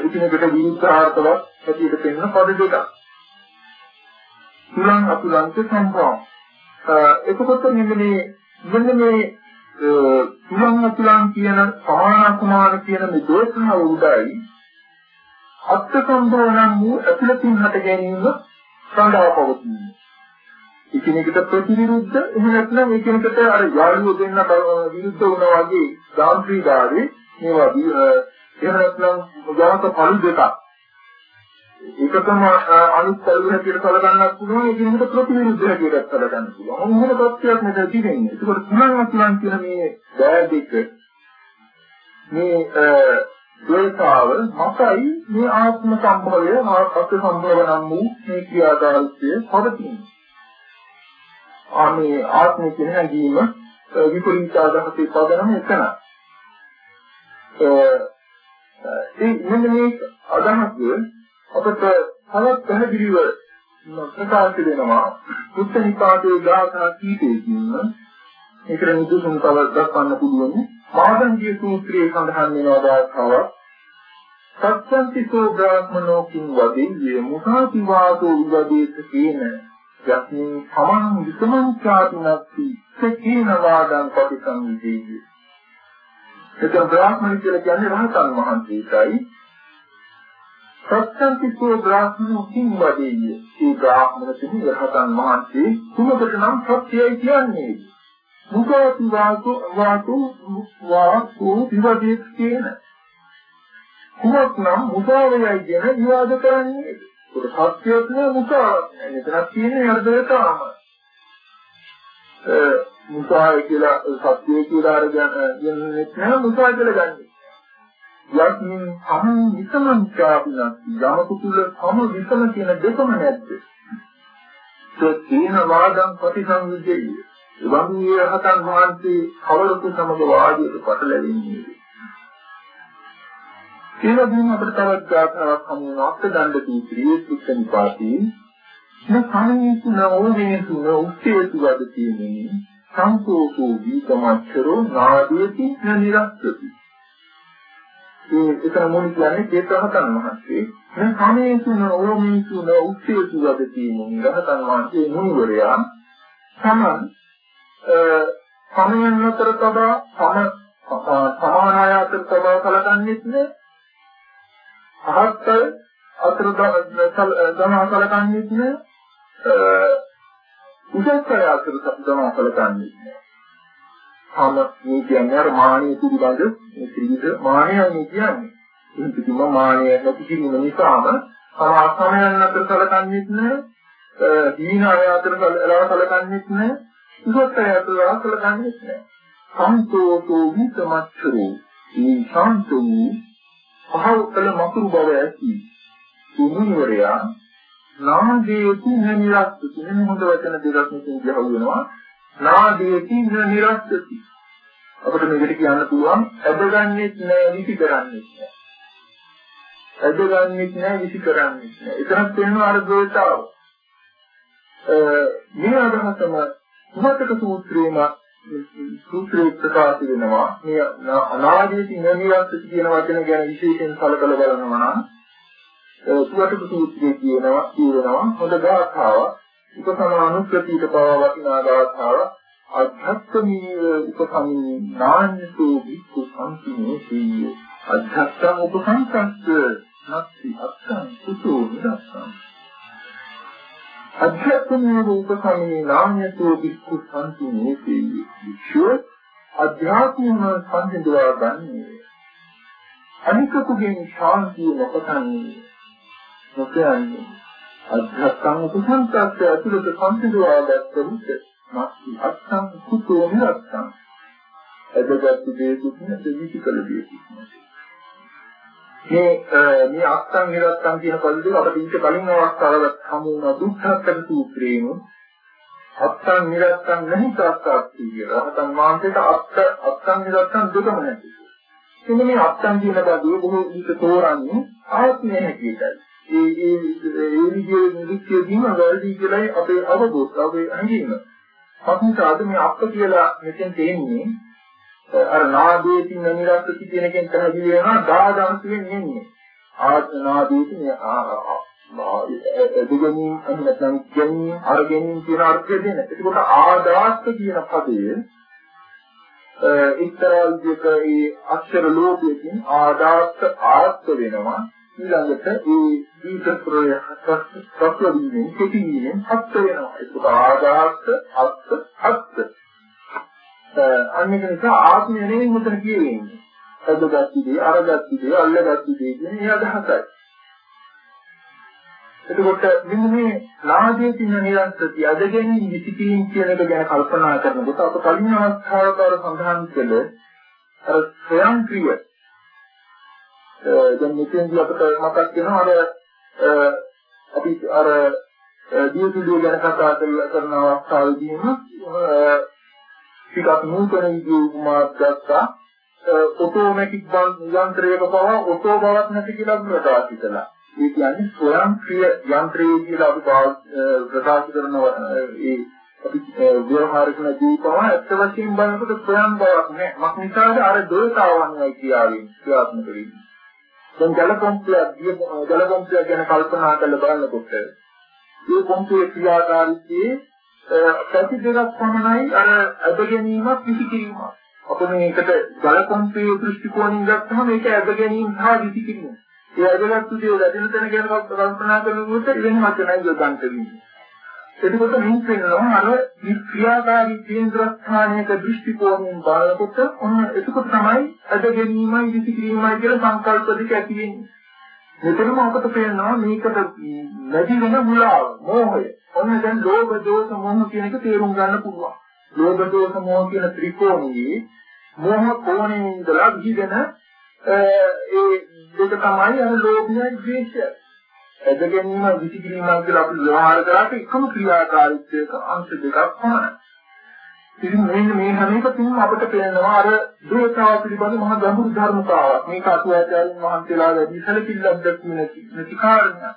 [SPEAKER 2] ඉතිනකට විරුද්ධාර්ථවත් හැටියට පෙන්වන පද දෙකක්. තුලං අතුලං සම්ප්‍රාම. එතකොට මෙන්න මේ මෙන්න මේ තුලං අතුලං කියන සමාන අසමාන කියන මේ දෝෂණව උඩයි අත්ත සම්භවණම් වූ ඇතුළතින් හට ගැනීම සඳහා පවතින. එකිනෙකට ප්‍රතිවිරුද්ධ එහෙම නැත්නම් එකිනෙකට අර යාළුවෝ දෙන්න විරුද්ධ වුණා වගේ දාම්ප්‍රීදාවේ මේවා එහෙම නැත්නම් ජාතක පළු දෙකක්. ඒකතම අනිත් පැලු හැටියට සැලකන්නත් පුළුවන් එකිනෙකට ප්‍රතිවිරුද්ධ හැටියට සැලකන්න පුළුවන්. මොන තත්ත්වයක් මෙතන තිබෙන්නේ. ඒකට තුනක් තුනක් කියන මේ බෑ දෙක මේ ද්වේතාව මතයි මේ ආත්ම සම්භවය ආත්ම සම්භව නම් වූ මේ ක්‍රියාදාර්ශය පවතින්නේ. ආමේ ආත්ම කියන හැඟීම විපරීත අදහසේ පදනම එකන. ඒ මෙන්න මේ අදහස අපට තවත් පැහැදිලිව ප්‍රකාශ වෙනවා පුත්තනිපාතේ ගාථා කීපයකින් ඒකට නිදුසුන් තව දක්වන්න පුළුවන් මාදංගිය සූත්‍රයේ සඳහන් වෙනවා දායකව සත්‍යන්තිසෝ බ්‍රාහ්මනෝ කිං වදින්නේ මුඛාති වාසෝ විවදේත කේන යස්මින් සමං විසමං චාතිනස්සි සකේන වාදං පටිසංවිදේය එතන බ්‍රාහ්මණ කියලා කියන්නේ රහතන් වහන්සේටයි. සත්‍යන්තිසෝ බ්‍රාහ්මනෝ කිං වදින්නේ ඒ බ්‍රාහ්මණ තුමි රහතන් වහන්සේ කුමකට නම් සත්‍යයි කියන්නේ. මුඛාති වාසෝ වාසෝ වාසෝ විවදේත කේන කුමක් නම් මුසාවයයි ගැන විවාද කරන්නේ. ඒක සත්‍යයක් නෑ මුසාවක් නෑ. මෙතනක් තියෙන්නේ අර්ධයටම. ඒ මුසාවයි කියලා සත්‍යය කියලා අරගෙන යන්නේ නෑ මුසාව කියලා ගන්නෙ. යස්මින් සම විසමං චාපිනස් යමක තුල සම විසම කියන දෙකම නැද්ද? ඒ තීන වාදං ප්‍රතිසංවිදේ. වංගී රහතන් වහන්සේ කවලක සමග වාදයට පටලැවෙන්නේ. ඒ වගේම අපිට තවත් ගාථාවක් හමු වෙනවා අක්කදණ්ඩ සූත්‍රයේ සුත්තනිපාතී නඛානේසු නෝදේසු උත්තේසු වද කියන්නේ සංකෝපෝ දීකමච්චරෝ නාදේති නිරස්සති ඒ එතන මොන කියන්නේ? චේතවහතන් වහන්සේ නඛානේසු නෝමේසු උත්තේසු වද කියන්නේ. රහතන් වහන්සේ මුනිවරයා සමන් සමයන් අතර තබා සම සමානාය අතර තබා කලකන්නේත් නෑ අහත් අතර දමා කලකන්නේ නෑ උසස්කය අතර දමා කලකන්නේ නෑ ආම මේ කියන්නේ අර මානිය පිළිබඳ මේ ත්‍රිවිධ මානියයි කියන්නේ. ඒ පිටිම මානිය නැති කිරීම නිසාම සමාසමයන් අතර කලකන්නේ නෑ දීනාය අතර කලකන්නේ නෑ උසස්කය අතර කලකන්නේ නෑ. සම්තෝතෝ විසමච්චරෝ මේ ශාන්තෝ පහව කළ මතුරු බව ඇති. තුමුනිවරයා නාදේති නිරස්සති මෙන්න හොඳ වචන දෙකක් මෙතන කියහුව වෙනවා. නාදේති නිරස්සති අපිට මේකට කියන්න පුළුවන් ඇදගන්නෙත් නෑ විසි කරන්නෙත් නෑ. ඇදගන්නෙත් නෑ විසි කරන්නෙත් නෑ. එතනත් වෙනවා අර දෝෂාව මේ අදහසම සුමතක සූත්‍රයේම සූත්‍රයේ ප්‍රකාශ වෙනවා. මේ අනාදීති නිරස්ත කියන වචන ගැන විශේෂයෙන් කලකල බලනවා නම් සුවටක සූත්‍රයේ කියනවා කියනවා හොඳ ගාථාවක්. උපසමානුස්සතියට පවා වටිනා ගාථාවක්. අධ්‍යාත්මීය උපසමී නාන්‍යතෝ වික්ඛු සම්පිනේසී අධ්‍යාත්ම උපසංකස්ස නැති අත්තං කුසෝ නිරස්සං අධ්‍යාත්මීය රූපසමේ නාමයතෝ වික්ඛු සම්ති නේති වික්ෂු අධ්‍යාත්මීය සංහිඳවා ගන්නේ. අනිකකුගෙන් ශාන්තිය නොපතන්නේ. නොකයන්නේ අධ්‍යාත්ම උපසංකප්පය ඇතුළත සංසිඳවාගත්ත විට මාක්ෂි අත්සං කුතෝ නිරත්තං. එදගත් දෙයකුත් නැති කළ දෙයකුත් මේ මේ අත්සං නිරත්තං කියන පද දෙක අපිට ඊට කලින් අවස්ථාවල හමු වුණ දුක්ඛත්තර සූත්‍රයේම අත්සං නිරත්තං නැහැ තාක්කාත්ති කියලා. රහතන් වහන්සේට අත්ත අත්සං නිරත්තං දෙකම නැති. එන්න මේ අත්සං කියන පදේ බොහෝ ඊට තෝරන්නේ ආත්මය හැටියටයි. ඒ ඒ ඒ විදිහේ නිරුක්තියදීම වැරදි කියලායි අපේ අවබෝධ අපේ අංගීම. පස්නිසාද මේ අප්ප කියලා මෙතෙන් තේන්නේ අර නාදේති නනිරත්ති කියන එකෙන් පැහැදිලි වෙනවා දාදාංශයෙන් නෙන්නේ. ආත්නාදේති දුගමින් නැත්නම් ගැනීම අරගෙන කියන අර්ථය දෙන. ඒකට ආදාස්ස කියන පදය එක්තරා විදිහක ඒ අක්ෂර ලෝකයෙන් ආදාස්ස ආර්ථ වෙනවා. ඊළඟට ඒ දීප්‍රය සත්‍යදීනේ කෙටියෙන් හත් වෙනවා. ඒක ආදාස්ස අත් අත්. අන්නේක නිසා ආත්මය නෙවෙයි මෙතන කියෙන්නේ. අදගත්ති දේ, අරගත්ති දේ, අල්ලගත්ති දේ කියන ඒ අදහසයි. එතකොට මෙන්න මේ නාදයේ තියෙන නිරන්තරතිය අදගෙන විසිකිරීම කියන එක ගැන කල්පනා කරනකොට අප කලින් අවස්ථාවක අර සඳහන් කළ අර ස්වයංක්‍රීය දැන් මෙතෙන්දී අපිට මතක් වෙනවා අර අපි අර දියුදුලිය ගැන කතා කරන අවස්ථාවේදීම ටිකක් නූතන විදිහේ උපමාවක් ගත්තා ඔටෝමැටික් යන්ත්‍රයක පවා ඔටෝ බවක් නැති කියලා ප්‍රකාශ කළා. ඒ කියන්නේ ස්වයංක්‍රීය යන්ත්‍රය කියලා අපි ප්‍රකාශ කරන ඒ අපි ව්‍යවහාර කරන දීපව ඇත්ත වශයෙන්ම බලනකොට ස්වයං බවක් නෑ. මක් නිසාද අර දේතාවන්වයි කියාවෙන්නේ ක්‍රියාත්මක වෙන්නේ. දැන් ජල පොම්පය ජල පොම්පය ගැන කල්පනා කරලා බලනකොට මේ පොම්පයේ ක්‍රියාකාරීත්වයේ පැති දෙකක් පමණයි අර අද ගැනීමක් විසිකිරීමක්. අප මේකට ජල පොම්පයේ දෘෂ්ටි කෝණයෙන් ගත්තම මේක අද ගැනීම සහ විසිකිරීම. ඒ අදගත්තු දේ වැඩෙන තැන ගැන කල්පනා කරනකොට ඉවෙන වචනයි යොදන්න වෙන්නේ. එතකොට මේ වෙනවා අර ක්‍රියාකාරී කේන්ද්‍රස්ථානයක දෘෂ්ටි කෝණයෙන් බලනකොට ඔන්න එතකොට තමයි අද ගැනීමයි විසිකිරීමයි කියලා සංකල්ප දෙක ඇති වෙන්නේ. මෙතනම අපට පේනවා මේකට වැඩි වෙන මුලාව, මෝහය. ඔන්න දැන් ලෝභ, දෝෂ, මෝහ කියන එක තේරුම් ගන්න පුළුවන්. ලෝභ, දෝෂ, මෝහ කියන ත්‍රිකෝණයේ මෝහ කෝණයෙන් ඉඳලා විහිදෙන ඒ දෙක තමයි අර ලෝභයයි ද්වේෂයයි. එදගෙනම විසිකිරීමක් කියලා අපි ව්‍යවහාර කරාට එකම ක්‍රියාකාරීත්වයක අංශ දෙකක් පමණයි. ඉතින් මේ මේ හැම එකකින්ම අපිට පේනවා අර ද්වේෂාව පිළිබඳ මහ ගැඹුරු ධර්මතාවක්. මේක අතුවාචාරින් වහන්සේලා වැඩි සැලකිල්ලක් දක්වන නැති කාරණා.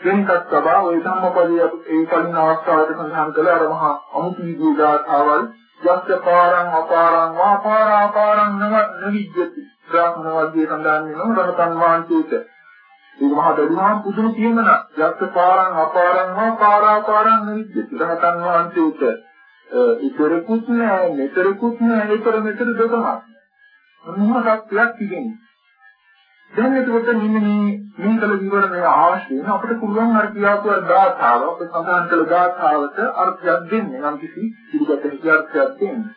[SPEAKER 2] වෙනකත් සබා ওই ධම්මපදයේ අපි ඒ කලින් අවස්ථාවට සඳහන් කළ අර මහා අමුතු විද්‍යාවල් යස්ස පාරං අපාරං වාපාරා පාරං නවිජ්ජති. බ්‍රාහ්මණ වර්ගයේ සඳහන් වෙනවා රහතන් වහන්සේට. ඒක මහා දරුණා පුදුම කියමන යස්ස පාරං අපාරං වාපාරා පාරං නවිජ්ජති. රහතන් වහන්සේට ඉතරකුත් නෑ මෙතරකුත් නෑ ඒතර මෙතර දෙකමක්. මොනවාක් තියන්නේ. දැන් එතකොට මෙන්න මේ මේ කල විවරණය අවශ්‍ය වෙන අපිට පුළුවන් අර කියාපු දාතාව අපේ සඳහන් කළ දාතාවට අර්ථයක් දෙන්නේ නම් කිසි පිළිගත අර්ථයක් දෙන්නේ.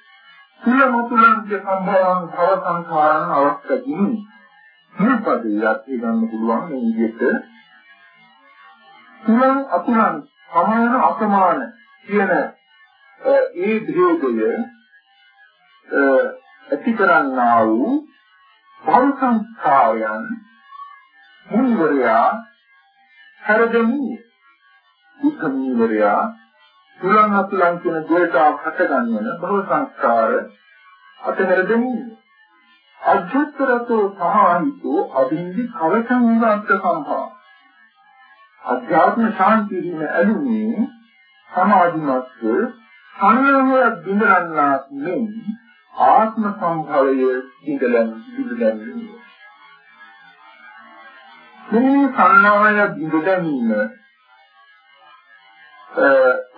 [SPEAKER 2] කුල මුතුලන්ගේ සම්භවං භව සංඛාරං අවස්ථකින් මේ පදේ යත් ගන්න පුළුවන් මේ විදිහට කුලං අතුලං සමාන අපමාන කියන ඒ භේදය ඇති කරන්නා වූ භව සංස්කාරයන් මුනිවරයා හරදෙමි දුක්ඛ මුනිවරයා තුලන් අතුලන් කියන දෙයටාව හටගන්වන භව සංස්කාර අතහැර දෙමි අජ්ජතරතෝ සහාහිතෝ අභින්දි කවචං විවත්ත සම්භා අධ්‍යාත්ම ශාන්තියෙන් ඇලුනේ සමාධිමත්ව සංයමයක් බිඳරන්නාක් මෙන් ආත්ම සම්භවය ඉඳලන් ඉඳලන් මේ සංනාය බිඳ ගැනීම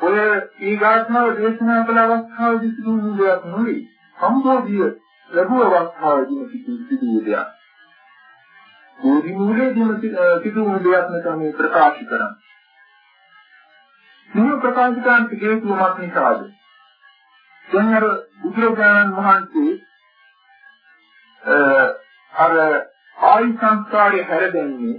[SPEAKER 2] ඔය ඊගාත්මව දේශනා කළ අවස්ථාවේදී සිදුවුණු දෙයක් නෙවෙයි සම්බෝධිය ලැබුව අවස්ථාවේදී සිදුවුණු දෙයක්. බෝධි මූලයේදීම සිදුවුණු දෙයක් තමයි ප්‍රකාශ කරන්නේ. මේ ප්‍රකාශ කරන්න හේතුවක් නිසාද? දැන් අර බුදුරජාණන් වහන්සේ අර ආයි සංස්කාරයේ හැරදෙන්නේ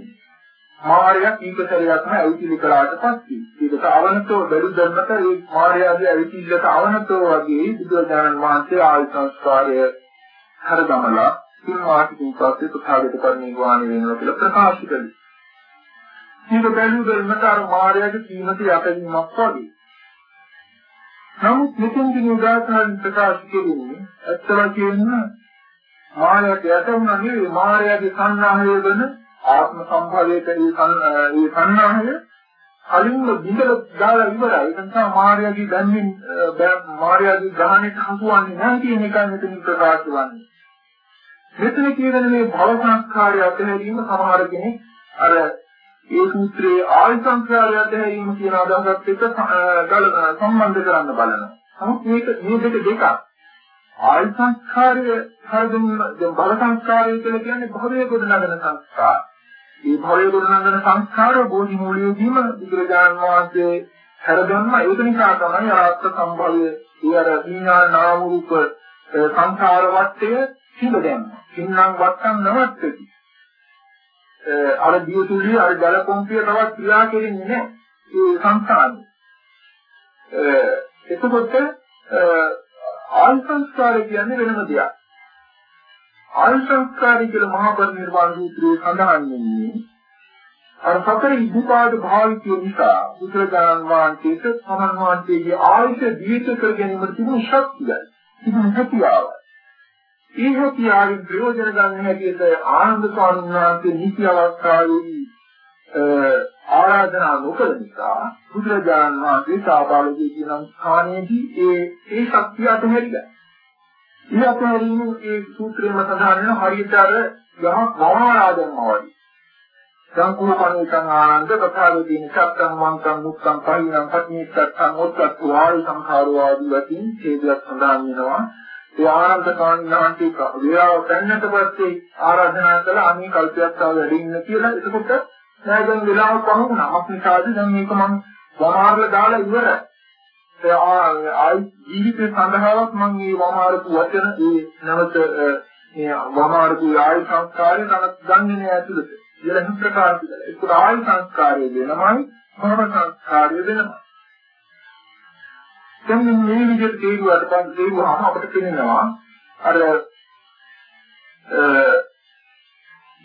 [SPEAKER 2] මාර්යා කීපතරයක්ම ඇවිතිලි කළාට පස්සේ ඒකට අවනතෝ බැලු ධර්මත ඒ මාර්යාගේ ඇවිතිල්ලට අවනතෝ වගේ බුදුරජාණන් වහන්සේ ආයු සංස්කාරය හරදමලා සින්වාසිකින් පස්සේ තථාගත පරිනිර්වාණය වෙනවා කියලා ප්‍රකාශ කළේ. මේක බැලු ධර්මත අර මාර්යාගේ කීමත යටවීමක් වගේ. නමුත් මෙතෙන්දී උදාහරණ ප්‍රකාශ කෙරෙන්නේ ඇත්තම කියන්න මායාවට යට වුණා නෙවෙයි මායාවේ සංනාහය වෙන ආත්ම සම්භවයට ඒ සංනාහය කලින්ම බිඳලා දාලා ඉවරයි. ඒක නිසා මායාවේ දැන්මින් මායාවේ ග්‍රහණයට හසුවන්නේ නැහැ කියන එකයි මෙතන ප්‍රකාශ වන්නේ. මෙතන කියන මේ භව සංස්කාරය අතහැරීම සමහර කෙනෙක් අර ඒ සූත්‍රයේ ආයු සංස්කාරය අතහැරීම කියන අදහසත් එක්ක සම්බන්ධ කරන්න බලනවා. නමුත් මේක මේ දෙක දෙකක්. ආයු සංස්කාරය හරදින් දැන් භව සංස්කාරය කියලා කියන්නේ භවයේ ගොඩනගන සංස්කාර. මේ භවයේ ගොඩනගන සංස්කාර බෝධි මූලියදීම බුදුරජාණන් වහන්සේ හැරගන්න ඒක නිසා තමයි ආත්ම සම්භවය ඒ අර විඥාන නාම රූප සංස්කාර වටය සිඳ දැම්ම. කින්නම් වත්තම් නවත්තති. අර දියතුලිය අර ජල පොම්පිය තවත් ක්‍රියා කෙරෙන්නේ නැහැ. ඒ සංස්කාරය. එතකොට ආංශංස්කාරය කියන්නේ වෙනම දෙයක්. ආංශංස්කාරය කියලා මහා පරිනිර්වාණ සූත්‍රයේ සඳහන් වෙන්නේ අර සතර ඉදුපාද භාවිතය නිසා බුදුරජාණන් වහන්සේට සමන් වහන්සේගේ ආයුෂ දීර්ඝ කර ගැනීමට තිබුණු ශක්තිය තිබුණු හැකියාව. ඒ හැකියාවෙන් ප්‍රයෝජන ගන්න හැටියට ආනන්ද ස්වාමීන් වහන්සේ නිසි අවස්ථාවේදී ආරාධනා නොකළ නිසා බුදුරජාණන් වහන්සේ සාපාලකයේ කියන ස්ථානයේදී ඒ ඒ ශක්තිය අතහැරියා. ඒ අතහැරීම ඒ සූත්‍රයේම සඳහන් වෙන හරියට අර යමක් වමාරාදන්නා වගේ. සංකූපණිකං ආනන්ද තථාගතයන් සත්තං වංකං මුක්ඛං පහිනං පත්‍නිච්ඡත්තං මොත්තත් වායි සංඛාරෝ ආදී වශයෙන් හේතුවක් සඳහන් වෙනවා. ඒ ආනන්ද කාණ්ඩාන්ති වේලාව පැන්නට පස්සේ ආරාධනා කළා අනේ කල්පයක් තව වැඩි ඉන්න කියලා. එතකොට නෑ දැන් වෙලාව පහු වුණා. මක් නිසාද දැන් මේක මම වමාරලා දාලා ඉවරයි. ආයි ජීවිතේ සඳහාවත් මම මේ වමාරපු වචන ඒ නැවත මේ වමාරපු ආයු සංස්කාරය නැවත ගන්නේ නෑ ඇතුළට. කියලා හිත ප්‍රකාශ කළා. ඒක ආයු සංස්කාරය වෙනමයි භව සංස්කාරය වෙනමයි. දැන් මේ විදිහට තේරුවාට පස්සේ තේරුවාම අපිට පේනවා අර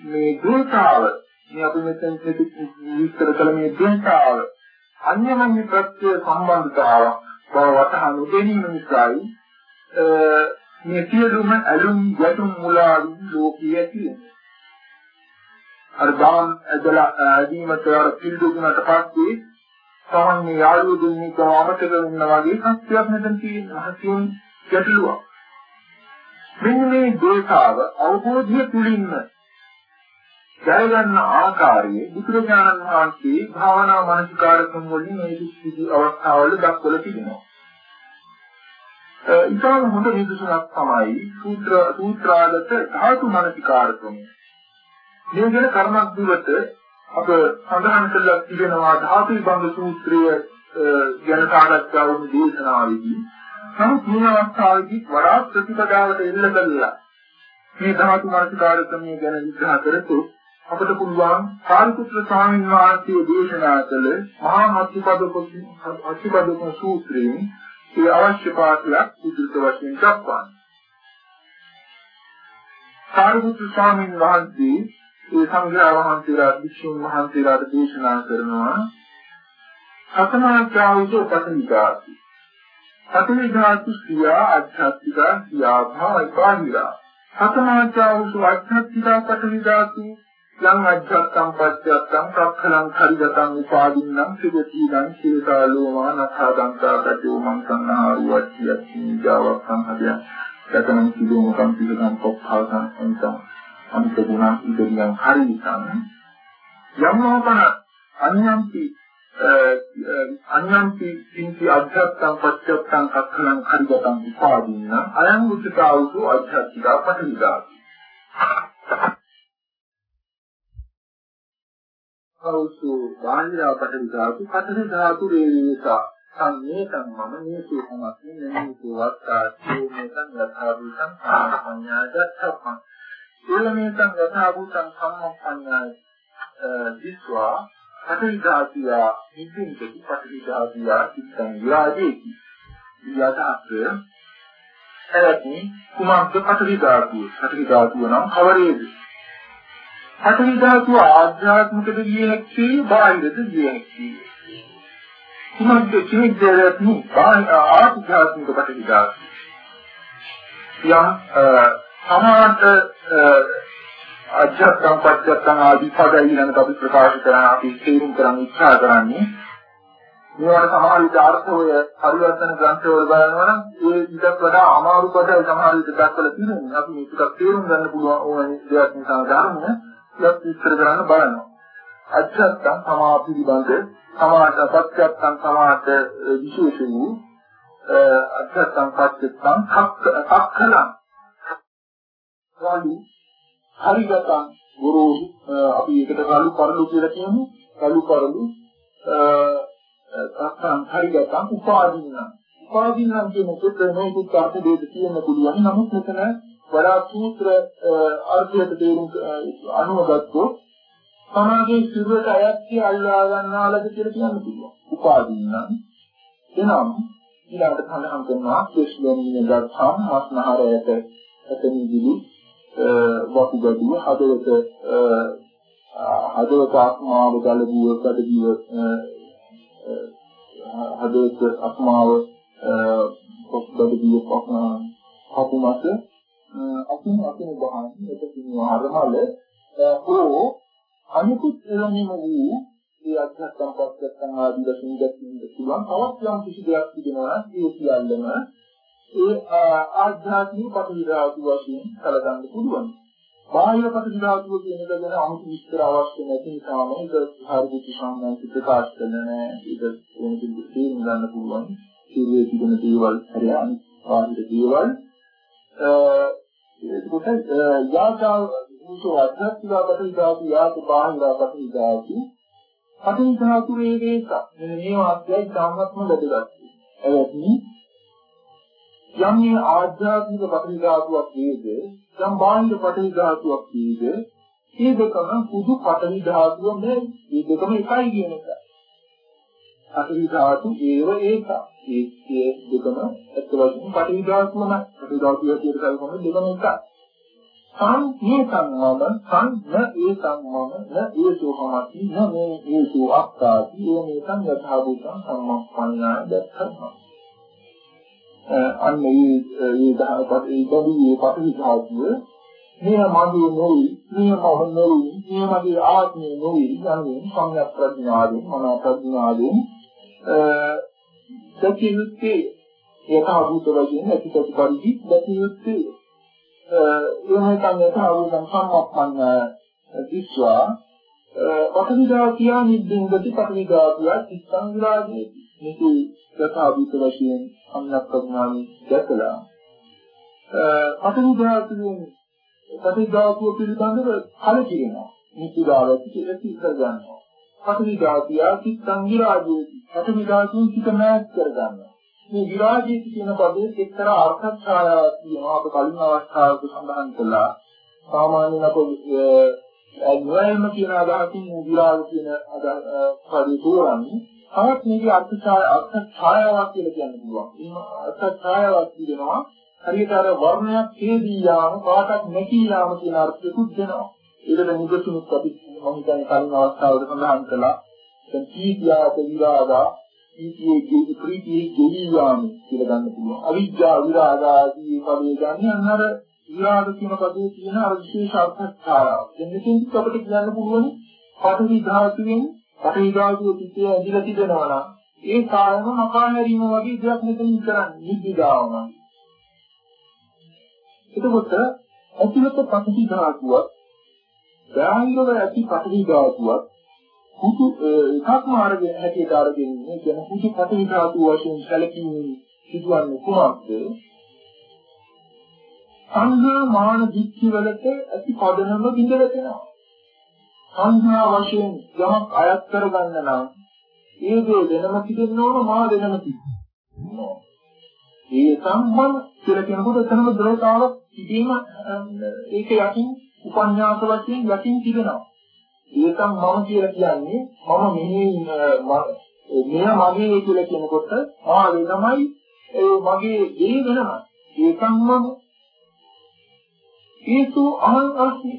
[SPEAKER 2] මේ දුතාව මේ අපි මෙතෙන් විස්තර කළ මේ දුතාව අන්‍යමඤ්ඤ ප්‍රත්‍ය සම්බන්ධතාවක් බව වටහා නොගැනීම නිසායි මේ සියලුම ඇලුම් ගැටුම් මුලාවි ලෝකයේ තියෙනවා. අර දාම් ඇදලා ඇදීමට අර පිළිදුණට පස්සේ සාමාන්‍ය යාළුවෝ දුන්නේ කොහොමද කරන්න වගේ සත්‍යයක් නැතන් තියෙන අහසින් ගැටලුවක්. මෙන්න මේ දෝෂාව අවබෝධය තුලින්ම ජය ගන්න ආකාරයේ බුදුරජාණන් වහන්සේ භාවනා මානසිකාරකම් වලින් මේ කිසි අවස්ථාවල දක්වලා තිබෙනවා. ඊටම හොඳ නිදසුනක් තමයි සූත්‍ර සූත්‍රාගත ධාතු මානසිකාරකම්. මේ ගැන කර්මක් දුරට අප සඳහන් කළා තිබෙනවා ධාතු විභංග සූත්‍රය ගැන සාකච්ඡා වුණු දේශනාවේදී නමුත් මේ අවස්ථාවේදී වඩා ප්‍රතිපදාවට එල්ල කළා මේ ධාතු මානසිකාරකම් ගැන විග්‍රහ කරතොත් අපට පුළුවන් සාරිපුත්‍ර ස්වාමීන් වහන්සේ දේශනා කළ මහා මත්පදක අතිපදක සූත්‍රයෙන් ඒ අවශ්‍ය පාඩයක් උද්දෘත වශයෙන් දක්වන්න. සාරිපුත්‍ර ස්වාමීන් වහන්සේ ඒ සංඝයා වහන්සේලා වික්ෂුන් වහන්සේලාට දේශනා කරනවා සතමාචාවිත උපසනිකාති. සතමිධාතු ක්‍රියා අධ්‍යාත්මික ක්‍රියා භාවයි බාහිරා. සතමාචාවිත අධ්‍යාත්මික පඨවිධාතු යං අජ්ජත්තං පච්චත්තං සක්ඛලං කරිගතං උපාදින්නම් සුගතිනම් සීලකාලෝමා නඛාදංකා කටෝ මං සංහාරුවච්චි ජාවක් සංහදය ගතනම් සිදුමකම් පිළිගම් පොක්ඛාසං අන්තං අන්ත ගුණ ඉදිරියන් හරිසං යම්මෝපන අඤ්ඤම්පි අඤ්ඤම්පි කිංචි අජ්ජත්තං පච්චත්තං සක්ඛලං කරිගතං උපාදින්නම් අයං උච්චතාවුසු අජ්ජත්තිකා පටිවිදාති කවුසු බාහිරා පටන් ධාතු පටන් ධාතු රේසා සංනේතං මම නේසු සමස්මින් නේසු වත්තාසු මේතං යථා භූතං සම්පඤ්ඤායත්තප්පං ඊළමේතං යථා භූතං සම්පඤ්ඤාය විස්වා පඨවි ධාතුව නිදින්කති පඨවි ධාතුව චිත්තං විරාජේති. යථාර්ථය එවැනි කුමක්ද පඨවි ධාතුව පඨවි ධාතුව නම් කවරේද? පඨවි ධාතුව ආධ්‍යාත්මිකද කිය හැකි බාහිරද කිය හැකි කුමක්ද කිනෙද්දරත්නි ආධ්‍යාත්මික පඨවි ධාතුව යම් සමාන්ත අජත්තම් පච්චත්තම් ආදී පදයි ඊළඟට අපි ප්‍රකාශ කරන අපි තේරුම් කරන්න උත්සාහ කරන්නේ. මේවට සමහර විට අර්ථය පරිවර්තන ග්‍රන්ථවල බලනවා නම් ඒ ඊටත් වඩා අමාරු පදයි සමහර විට දක්වලා තියෙනවා අපි මේක තේරුම් ගන්න පුළුවන් ඕන දෙයක් නිසා ධර්ම යක් විස්තර කරන්න බලනවා. අජත්තම් සමා පිළිබඳ සමාත පච්චත්තම් සමාත විශේෂ වූ අජත්තම් පච්චත්තම් කක්කලං වලු හරිගතන් ගුරුහි අපි ඒකට කලු කරලු කියලා කියමු. කලු කරලු. අත්‍යන්ත හරිගතන් උපාදින්න උපාදින්න කියනකොට මේක අර්ථ දෙක තියෙන්න පුළුවන්. නමුත් මෙතන වඩා සූත්‍ර අර්ථයට තේරුම් අනුව ගත්තොත් සමාජයේ සිරුරට අයත්‍ය අල්ලා ගන්නාලද කියලා කියන්න පුළුවන්. උපාදින්න එනම් ඊළඟට සඳහන් කරනවා ක්ෂේත්‍රයෙන් ගත්තාම ආත්මහරයට එතනදී වකුගඩුව හදවත හදවත ආත්මාව ගලබුව කඩබිව හදවත ආත්මාව වකුගඩුව පපුමත අකින් අකින් බහන් එක කිනවා අරමල හෝ අනිකුත් එළමෙම වූ ඒ අධ්‍යාත්ම පස්සෙන් ආදී වශයෙන් දැක්වෙන්න පුළුවන් තවත් යම් කිසි දෙයක් තිබෙනවා ඒ සියල්ලම ඒ ආධ්‍යාත්මික ප්‍රතිවිරාතු වශයෙන් කලගන්න පුළුවන්. බාහිර ප්‍රතිවිරාතුව කියන එක ගැන අමුතු විස්තර අවශ්‍ය නැති නිසාම ඒක හරියට සම්බන්ධ ප්‍රකාශ කරන නෑ. ඒක වෙනද තේරුම් ගන්න පුළුවන්. සිරුවේ තිබෙන දේවල් හරියට බාහිර දේවල් ඒකට යාචා උසෝ අධ්‍යාත්මික ප්‍රතිවිරාතු යාත බාහිර ප්‍රතිවිරාතු ප්‍රතිවිරාතු වේගේක මේ වාක්‍යය ධම්මත්ම වැදගත්. එවැනි යම් මේ ආධ්‍යාත්මික පටවි ධාතුවක් වේද යම් බාහිර පටවි ධාතුවක් වේද මේ දෙකම පුදු පටවි ධාතුව නෙයි මේ දෙකම එකයි කියන එක. පටවි ධාතු ඒව ඒක. ඒ දෙකම ඇත්ත වශයෙන්ම පටවි ධාතුවම පටවි ධාතුව කියන කල්පම දෙකම එකයි. සං මේ සංවම සං න ඒ සංවම න ඒ සෝහමති න මේ ඒ සෝ අක්කාති ඒ මේ සං යථාභූතං සම්මප්පන්නාය දක්ඛනවා. අන්න මේ මේ දහපත් ඒ බඳු මේ පටිඝාතුව මේ මගේ නොවි මේ මම නොවි මේ මගේ ආත්මය නොවි යන්නේ සංඥා ප්‍රඥාවෙන් මන ප්‍රඥාවෙන් දැකියුත්තේ ඒකාභූත වශයෙන් ඇතිකතු පරිදි දැකියුත්තේ. එහෙනම් යථාභූතං සම්මප්පන්න දිස්වා. පටිඝා කියා නිද්දින්ගති පටිඝා කියා චිත්තං විරාජේති. මේකේ යථාභූත වශයෙන් සම්‍යක් ප්‍රඥාවෙන් දැකලා පටිඝාතුයෙන් පටිඝාතුව පිළිබඳව කලකිරෙනවා. නිකුදාවති කියලා සිද්ධ ගන්නවා පටිඝාතිය චිත්තං විරාජේති පටිඝාතුන් චිත මෑත් කර ගන්නවා මේ විරාජේති කියන පදයේ එක්තරා අර්ථ ඡායාවක් තියෙනවා. අප කලින් අවස්ථාවක සඳහන් කළා. සාමාන්‍යයෙන් අප නොයල්ම කියන අදහසින් විරාජ කියන අදහස පරිදි තෝරන්නේ තවත් මේකේ අර්ථ ඡාය අර්ථ ඡායාවක් කියලා කියන්න පුළුවන්. මේ අර්ථ ඡායාවක් කියනවා හරියට අර වර්ණයක් හේදී යාම පාටක් නැති යාම කියන අර්ථයකුත් දෙනවා. ඒකට නිදසුනුත් අපි මම හිතන්නේ කලින් අවස්ථාවල සඳහන් කළා. දැන් කීතියාත විරාගා කීතියේ ප්‍රීතියේ ගෙවි යාම කියලා ගන්න පුළුවන්. අවිජ්ජා විරාගා ආදී පදේ ගන්න අන්නර විරාග කියන පදේ තියෙන අර විශේෂ අර්ථ ඡායාව. දැන් මෙතෙන්ත් අපිට කියන්න පුළුවන් පඨවි ධාතුවෙන් පටිඝාතුව පිටේ ඇදිලා තිබෙනවා නම් ඒ කායම මකා හැරීම වගේ දෙයක් මෙතනින් කරන්නේ නිදිදාවම. එතකොට ඇතුළත පටිඝාතුවක් බාහිරව ඇති පටිඝාතුවක් කුතු එකක්ම අරගෙන හැටියට අරගෙන ඉන්නේ කියන කුතු පටිඝාතුව වශයෙන් සැලකීමේ සිදුවන්නේ කුමක්ද? සංඝා මාන දික්ඛ වලට ඇති පදනම බිඳවැටෙනවා. සංඥා වශයෙන් යමක් අයත් කරගන්න නම් ඒ දේ වෙනම තිබෙන්න ඕන මා වෙනම තිබෙන්න ඒ සම්මන් කියලා කියනකොට එතනම දරතාවක් තිබීම ඒක යකින් උපන්‍යාස වශයෙන් යකින් තිබෙනවා. ඒකම මම කියලා කියන්නේ මම මෙහි මෙයා මගේ කියලා කියනකොට ආ වෙනමයි ඒ මගේ ඒ වෙනමයි ඒකම මම ඒතු අහං අස්මි.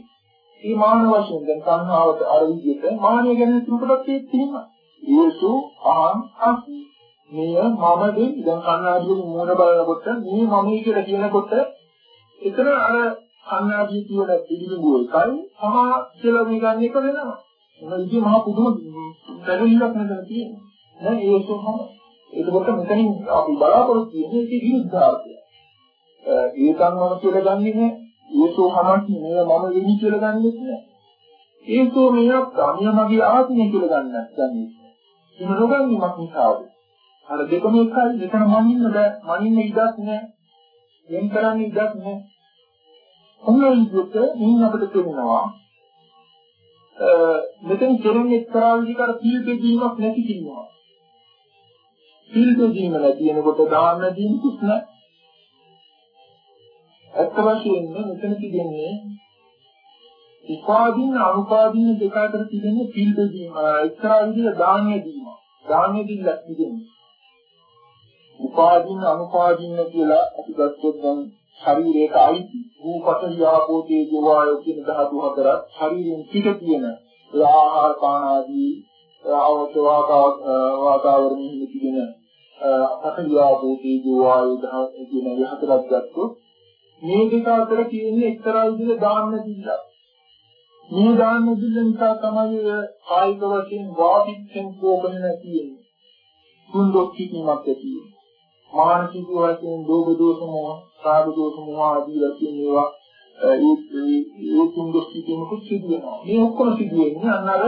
[SPEAKER 2] මේ මාන වශයෙන් දැන් සංහාවට අර විදිහට මානය ගැන තුනකටත් තියෙනවා ඒතු අහං අස්මි මෙය මම දෙන් දැන් කන්නාඩියේ මූණ බලනකොට මේ මම කියලා කියනකොට එතන අර කන්නාඩිය කියන පිළිබිඹු එකයි සමා කියලා මේ ගන්න එක වෙනවා. මොන විදිහ මහ පුදුම පැහැදිලිවක් නේද තියෙන්නේ. දැන් ඒක තමයි. ඒකකොට මෙතනින් අපි බලාපොරොත්තු වෙන්නේ ඒක විරුද්ධාර්ථය. ඒකන් මම කියලා ගන්නෙ නෑ. ඒකෝ හමක් නේ මම වෙන්නේ කියලා ගන්නෙත් නෑ. ඒකෝ මෙයක් අමිය මගේ ආත්මය කියලා ගන්නත් ගන්නෙ. එහෙම නොගන්නීමක් නිසාද? අර දෙකම එකයි මෙතන මනින්න බෑ. මනින්න ඉඩක් නෑ. වෙන කරන්න ඉඩක් නෑ. කොහොමද විදිහට මින් අපිට තේරෙනවා මෙතන කෙරෙන්නේ එක්තරා විදිහකට පිළ බෙදීමක් නැති කිනවා. පිළ බෙදීම නැති වෙනකොට දාන්න දීමුත් නැහැ. අත්ත වශයෙන්ම මෙතන තිබෙන්නේ උපාදීන අනුපාදීන දෙක අතර තිබෙන්නේ පිළ බෙදීම එක්තරා විදිහට දාන්න දීම. දාන්න දීලා තිබෙන්නේ. උපාදීන අනුපාදීන කියලා අපි ගත්තොත් දැන් ශරීරයට අයිති රූපත විආපෝ තේජෝ වායෝ කියන ධාතු හතරක් ශරීරයෙන් පිට තියෙන ඒ ආහාර පාන ආදී අවශ්‍ය වාතාවරණයේ තිබෙන අත විආපෝ තේජෝ වායෝ ධාතු කියන මේ හතරක් ගත්තොත් මේ දෙක අතර තියෙන එක්තරා විදිහට දාන්න දිල්ලක් මේ දාන්න දිල්ල නිසා තමයි කායික වශයෙන් වාපිච්චෙන් කෝපන නැති වෙන්නේ තුන් දොස් කීමක් ඇති වෙන්නේ මානසික වශයෙන් දෝෂ දෝෂ මොහ රාග දෝෂ මොහ ආදී වශයෙන් ඒවා ඒ ඒ තුන් දොස් කීමකුත් සිදු වෙනවා. මේ ඔක්කොම සිදු වෙන්නේ අන්න අර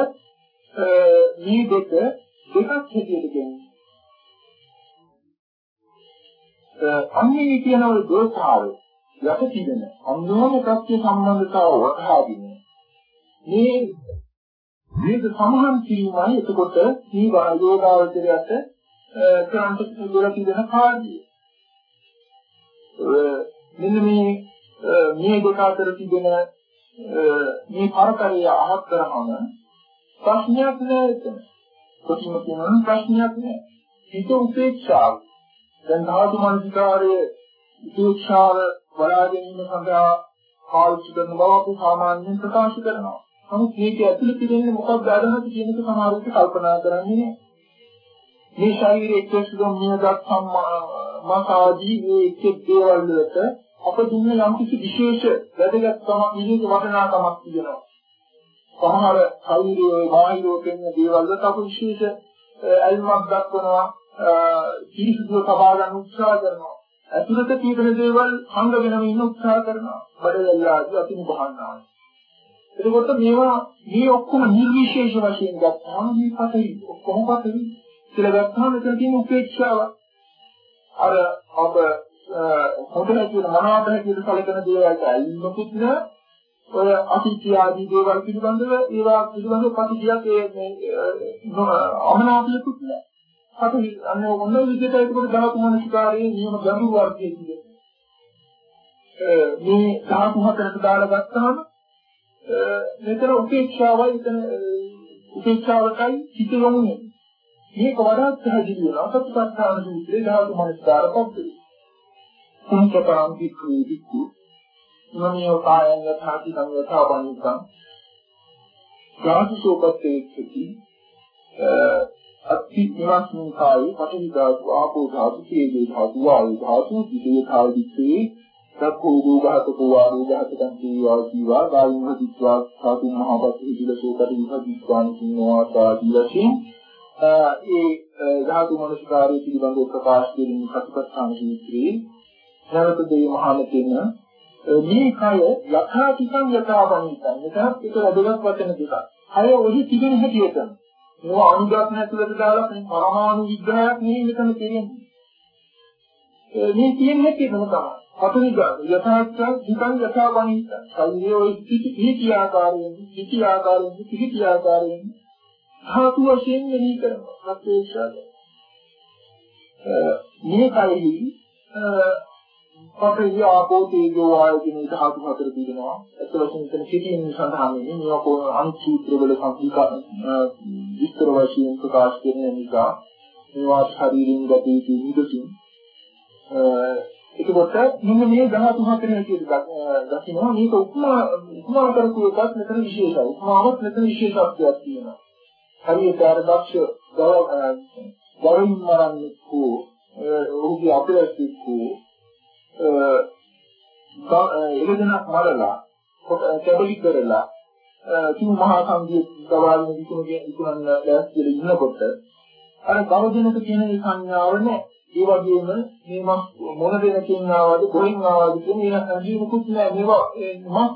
[SPEAKER 2] මේ දෙක දෙකක් හැටියට කියන්නේ. අන්නේ කියන ඔය දෝෂාව යට තිබෙන අන්‍යෝන්‍යත්‍ය සම්බන්ධතාව වටහාගෙන මේ මේක සමහන් කිරීමයි එතකොට මේ වායෝගාවචරයට ක්‍රාන්ත වල තිබෙන කාර්යය. මෙන්න මේ මේ දෙක අතර තිබෙන මේ පරතරය අහක් කරාම ප්‍රශ්නයක් නෑ එතන. කොටිම කියනවා ප්‍රශ්නයක් නෑ. හිත උපේක්ෂාව. දැන් ධාතු මනසිකාරයේ උපේක්ෂාව වඩා ගැනීම සඳහා පාවිච්චි කරන බව අපි සාමාන්‍යයෙන් ප්‍රකාශ කරනවා. නමුත් මේක ඇතුළේ තිබෙන්නේ මොකක්ද අදහස කියන එක සමහර විට කල්පනා කරන්නේ නෑ. මේ ශරීරයේ එක්කසුම් නියදත් සම්මාසාදී මේ එක් දේවල් වලට අප දුන්න යම් කිසි විශේෂ වැදගත්කමක් විශේෂ වටිනාකමක් තිබෙනවා. සමහර ශරීරයේ බාහිරව පෙනෙන දේවල් වලට අප විශේෂ අල්මක් දක්වනවා, කිරිසුදු සබා ගන්න උත්සාහ කරනවා. ඇතුළත තියෙන දේවල් හංග වෙනම ඉන්න උත්සාහ කරනවා. බඩවැල් ආදී අතින් බහන්නවා. එතකොට මේවා මේ ඔක්කොම නිර්විශේෂ වශයෙන් ගත්තාම මේ පතේ ඔක්කොම පතේ කියලා ගත්තාම එතන තියෙන උපේක්ෂාව අර අප හොඳයි කියන මනෝතර කියන කලකන දේවල්ට අයින්නකුත් නෑ ඔය අතිත්‍ය ආදී දේවල් පිළිබඳව ඒවා පිළිබඳව ප්‍රතික්‍රියාවක් ඒ අමනාපියකුත් නෑ අපි අන්න මොන විදිහට ඒකට ධාතු මනසිකාරයේ නියම ගැඹුරු වර්ගයේ තිබෙනවා මේ ධාතු හතරට දාලා ගත්තාම මෙතන උපේක්ෂාවයි එතන උපේක්ෂාවකයි හිත යොමුනේ මේක වඩාත් පැහැදිලි වෙනවා. සත්‍යපත්තාන සූත්‍රයේ ධාතු මනස්කාර පොත්තේ. සංකප්පං වික්ඛු වික්ඛු නමියෝ කායං යථාති සංයතා වනිකං ධාතුසෝපත්තේති අත්ති නිවස්මින් කායේ පඨවි ධාතු ආපෝ ධාතු තේජෝ ධාතු වායු ධාතු විදේ කායිකේ සක්කෝ දෝඝාතකෝ වාරෝඝාතකං කීවා කීවා ගායුහ දිත්වා සාතු මහපති හිදලසෝ කටින් හදිස්වාන කිනෝවා ආදී වශයෙන් ඒ ධාතු මනස්කාරය පිළිබඳව ප්‍රකාශ කිරීම ප්‍රතිපත්තාන සූත්‍රයේ. නැවත දෙය මහානතෙන මේ කය යථාතිකං යථාවනිකං මෙතනත් එක වැදගත් වචන දෙකක්. කය ඔහි තිබෙන හැටියට මේවා අනුගත නැතුවද දාලා මේ පරමාණු විග්‍රහයක් නෙමෙයි මෙතන තියෙන්නේ. මේ තියෙන හැටියම තමයි. අතුරුදා යථාර්ථ දුකං යථාවනිකං. කයියේ ඔය කිසි ආකාරයෙන් කිසි ආකාරයෙන් කිසි ආකාරයෙන් ධාතු වශයෙන් මෙහි කරනවා ප්‍රත්‍යක්ෂය මේ කයෙහි පඨවි ආපෝ තේජෝ වායු කියන ධාතු හතර තිබෙනවා. ඒත් වශයෙන් මෙතන කෙටියෙන් සඳහන් වෙන්නේ මේවා කොහොම අනුසූත්‍ර වල සංකීර්ණ විස්තර වශයෙන් ප්‍රකාශ කරන නිසා මේවා ශරීරින් ගත යුතු නිදසින් එතකොට මෙන්න මේ ධාතු හතරේ හැටියට දකිනවා මේක උපමා උපමා කරපු එකක් මෙතන විශේෂයි. උපමාවක් මෙතන විශේෂත්වයක් තියෙනවා. හරියට අර දක්ෂ ගවයින් මරන්නේ කෝ ඔහුගේ අපලස්තික් කෝ එළදෙනක් මරලා කැබලි කරලා තුන් මහා සංගීත ගවාගෙන විකුණුගේ විකුණන්න දැස්තිලා ඉන්නකොට අර ගවදෙනක කියන ඒ සංඥාව නැහැ. ඒ වගේම මේ මස් මොන දෙනකින් ආවද කොහෙන් ආවද කියන ඒ සංජීවකුත් නැහැ. මේවා මස්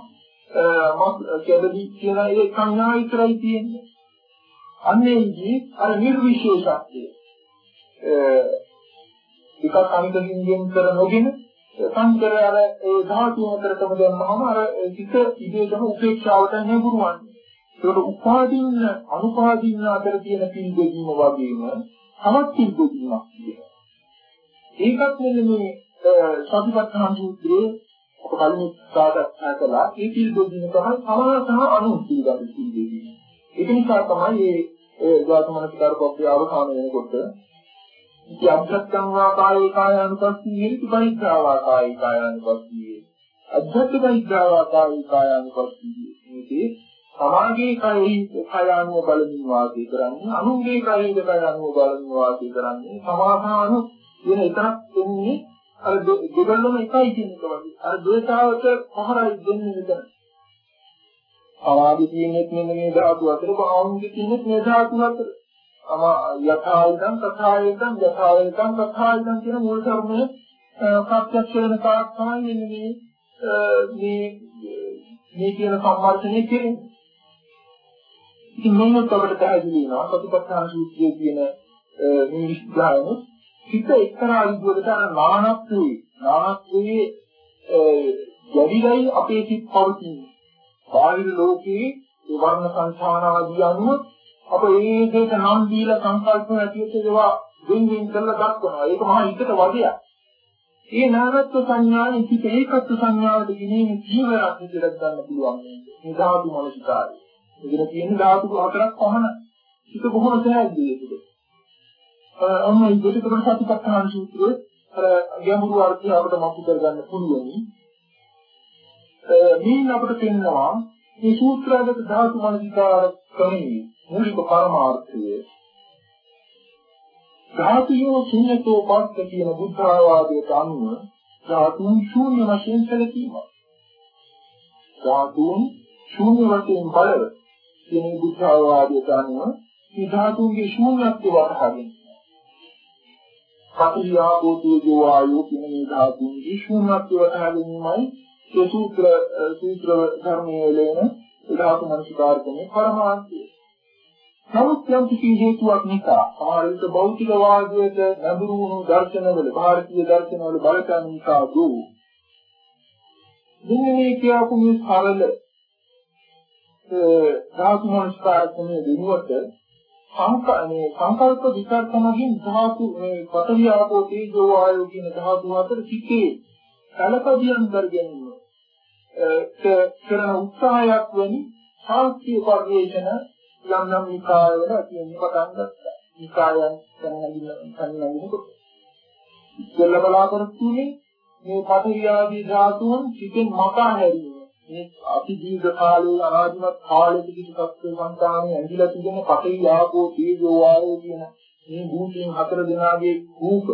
[SPEAKER 2] මස් කැබලි කියන ඒ සංඥා විතරයි තියෙන්නේ. අන්නේ ඉදී අර නිර්විශේෂත්වය එකක් අනිතකින් කර නොගෙන සංකර අර ඒ ධාතු හතරටම දැම්මම අර චිත ඉදේකම උපේක්ෂාවට නැඹුරුවන්නේ. ඒකට උපාදීන අනුපාදීන අතර තියෙන පිළිදෙීම වගේම තවත් පිළිදෙීමක් තියෙනවා. ඒකත් මෙන්න මේ සතිපට්ඨාන සූත්‍රයේ අප කලින් සාකච්ඡා කළා. ඒ පිළිදෙීම තමයි සමාන සහ අනුන් පිළිබඳ පිළිදෙීම. ඒක නිසා තමයි මේ ඒ ධාතුමනසිකාර පොබ්බේ අවසාන වෙනකොට ඉති අභ්‍යත්තං වා කායේ කායානුපස්සී හේතු පරිග්‍රහවා කායේ කායානුපස්සී අධ්‍යාත්ම පරිග්‍රහවා කායේ කායානුපස්සී මේකේ සමාගයේ කයෙහි කය අනුව බලමින් වාසය කරන්නේ අනුන්ගේ කයෙහි කය අනුව බලමින් වාසය කරන්නේ සමාධාන වෙන එකක් වෙන්නේ අර දෙගොල්ලම එකයි කියන එක වගේ. අර ද්වේතාවට පහරයි දෙන්නේ මෙතන. අවාදී තියෙන්නේ මෙන්න මේ ධාතු අතර කොහොමද තියෙන්නේ මේ ධාතු අතර. අම යථායිදං තථායිදං යථායිදං තථායිදං කියන මූල ධර්මයේ ප්‍රත්‍යක්ෂ වෙන කාක් තමයි මේ මේ මේ කියන සම්වර්ධනය කෙරෙන්නේ. ඉතින් මේක අපිට පැහැදිලි වෙනවා සතිපට්ඨාන සූත්‍රයේ කියන මේ විස්තරය හිත එක්තරා විදිහකට අර නානත්වයේ නානත්වයේ යදිගයි අපේ සිත් පවතින්නේ. බාහිර ලෝකයේ වර්ණ සංඛාන ආදී අනුව අප ඒ දෙයට නම් දීලා සංකල්ප නැතිවෙච්ච ඒවා වෙන්වෙන් කරලා දක්වනවා. ඒක මහා හිතට වදයක්. ඒ නානත්ව සංඥානේ පිට ඒකත්ව සංඥාවට ගෙනීම ජීවරක් විදිහට ගන්න පුළුවන් මේ ධාතු මනසිකාරය. මෙතන තියෙන ධාතු හතරක් පහන. ඒක බොහොම සෑහදී ඒක. අන්න ඒ දෙකට සතිපට්ඨාන සූත්‍රයේ අර ගැඹුරු අර්ථය අපිට මතු කරගන්න පුළුවන්. මේ අපිට පෙන්නවා මේ සූත්‍රාගත ධාතු මනසිකාර ක්‍රමයේ මූලික පරමාර්ථය ධාතුයෝ ශුන්‍යතෝ පස්ස කියන බුද්ධ ආවාදයට අනුව ධාතුන් ශූන්‍ය වශයෙන් සැලකීම. ධාතුන් ශූන්‍ය වශයෙන් බලව කියන බුද්ධ ආවාදයට අනුව මේ ධාතුන්ගේ ශූන්‍යත්වය වටහාගෙන. පටිඝාපෝ තේජෝ වායෝ කියන මේ ධාතුන්ගේ ශූන්‍යත්වය වටහාගැනීමයි ඒ සූත්‍ර සූත්‍ර ධර්මයේ ලේන ධාතු මනසිකාර්කමේ පරමාර්ථය. නමුත් යම් කිසි හේතුවක් නිසා සමහර විට භෞතික වාදයට නැඹුරු වුණු දර්ශනවල ಭಾರತೀಯ දර්ශනවල බලපෑම නිසා දෝ දිනේ කියපු මේ සරල ධාතු මනස්කාරකමේ දිනුවට සංකල්පනේ සංකල්ප විචාරකමකින් ධාතු මේ පඨවි ආපෝ තේජෝ වායෝ කියන ධාතු අතර සිටේ කලපදියම් කර ගැනීම කරන උත්සාහයක් වෙනි සාහිත්‍ය පරිශන යම් යම් නිකායවල කියන්නේ පටන් ගත්තා. නිකායන් දැනගන්න දැනගන්නකොට ඉස්සෙල්ලා බලාපොරොත්තු වෙන්නේ මේ පටිවිආදී ධාතුන් සිතෙන් මකා හැරීම. මේ අති දීර්ඝ කාලයේ අනාදිමත් කාලයක කිසිසක් සංකාමයේ ඇඳිලා තිබෙන පටිවි ආපෝ තේජෝ වායෝ කියන මේ භූතීන් හතර දෙනාගේ රූප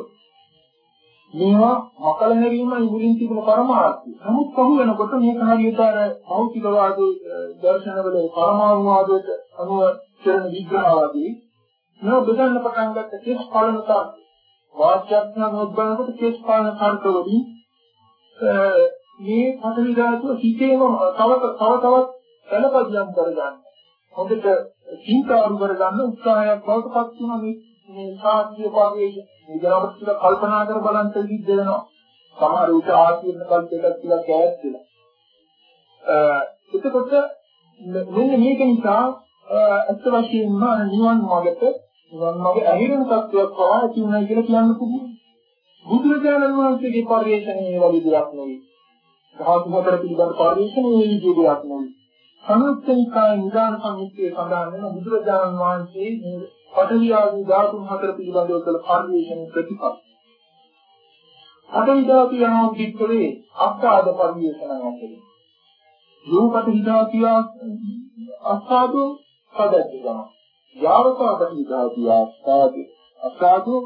[SPEAKER 2] මේවා මකල හැරීමයි මුලින් තිබුණ පරමාර්ථය. නමුත් පහු වෙනකොට මේක හරියට අර භෞතිකවාදී දර්ශනවල පරමාණු වාදයට අනුව කරන විග්‍රහවාදී නෝ බෙදන්න පටන් ගත්ත කේස් පාලන තර්ක. වාචාඥාන උද්බලනකොට කේස් පාලන තර්කවලින් මේ පතරි ධාතුව හිතේම තව තව තවත් එළපදියම් කරගන්න. හොඳට චින්තාරු කරගන්න උත්සාහයක් බවට පත් වෙනවා මේ මේ සාහිත්‍ය පරිවේශ ඉතින් කියලා කල්පනා කර බලන්න සිද්ධ වෙනවා. සමහර විට ආශීර්ණ කල්පයකට කියලා කෑත් වෙලා. එතකොට මෙන්න මේක නිසා අත්ත වශයෙන්ම නිවන් මාර්ගයට නිවන් මාර්ගයේ අහිරණ තත්වයක් පවා ඇති වෙනවා කියලා කියන්න පුළුවන්. බුදුරජාණන් වහන්සේගේ පරිශ්‍රණයේ වගේ දෙයක් නෙවෙයි. ධාතු හතර පිළිබඳ පරිශ්‍රණයේ වගේ දෙයක් නෙවෙයි. සංයුක්තනිකාය නිදාන සංයුත්තේ සඳහන් වෙන බුදුරජාණන් වහන්සේ මේ පඨවි ආදී ධාතුන් හතර පිළිබඳව කළ පරිශ්‍රණ ප්‍රතිපද. පඨවි ධාතු යනවා පිටකලේ අස්කාද පරිශ්‍රණ වශයෙන්. යෝපත හිතාතිය අස්කාදෝ පදද්දගම. යාවකාපති ධාතු ආස්කාදෝ අස්කාදෝ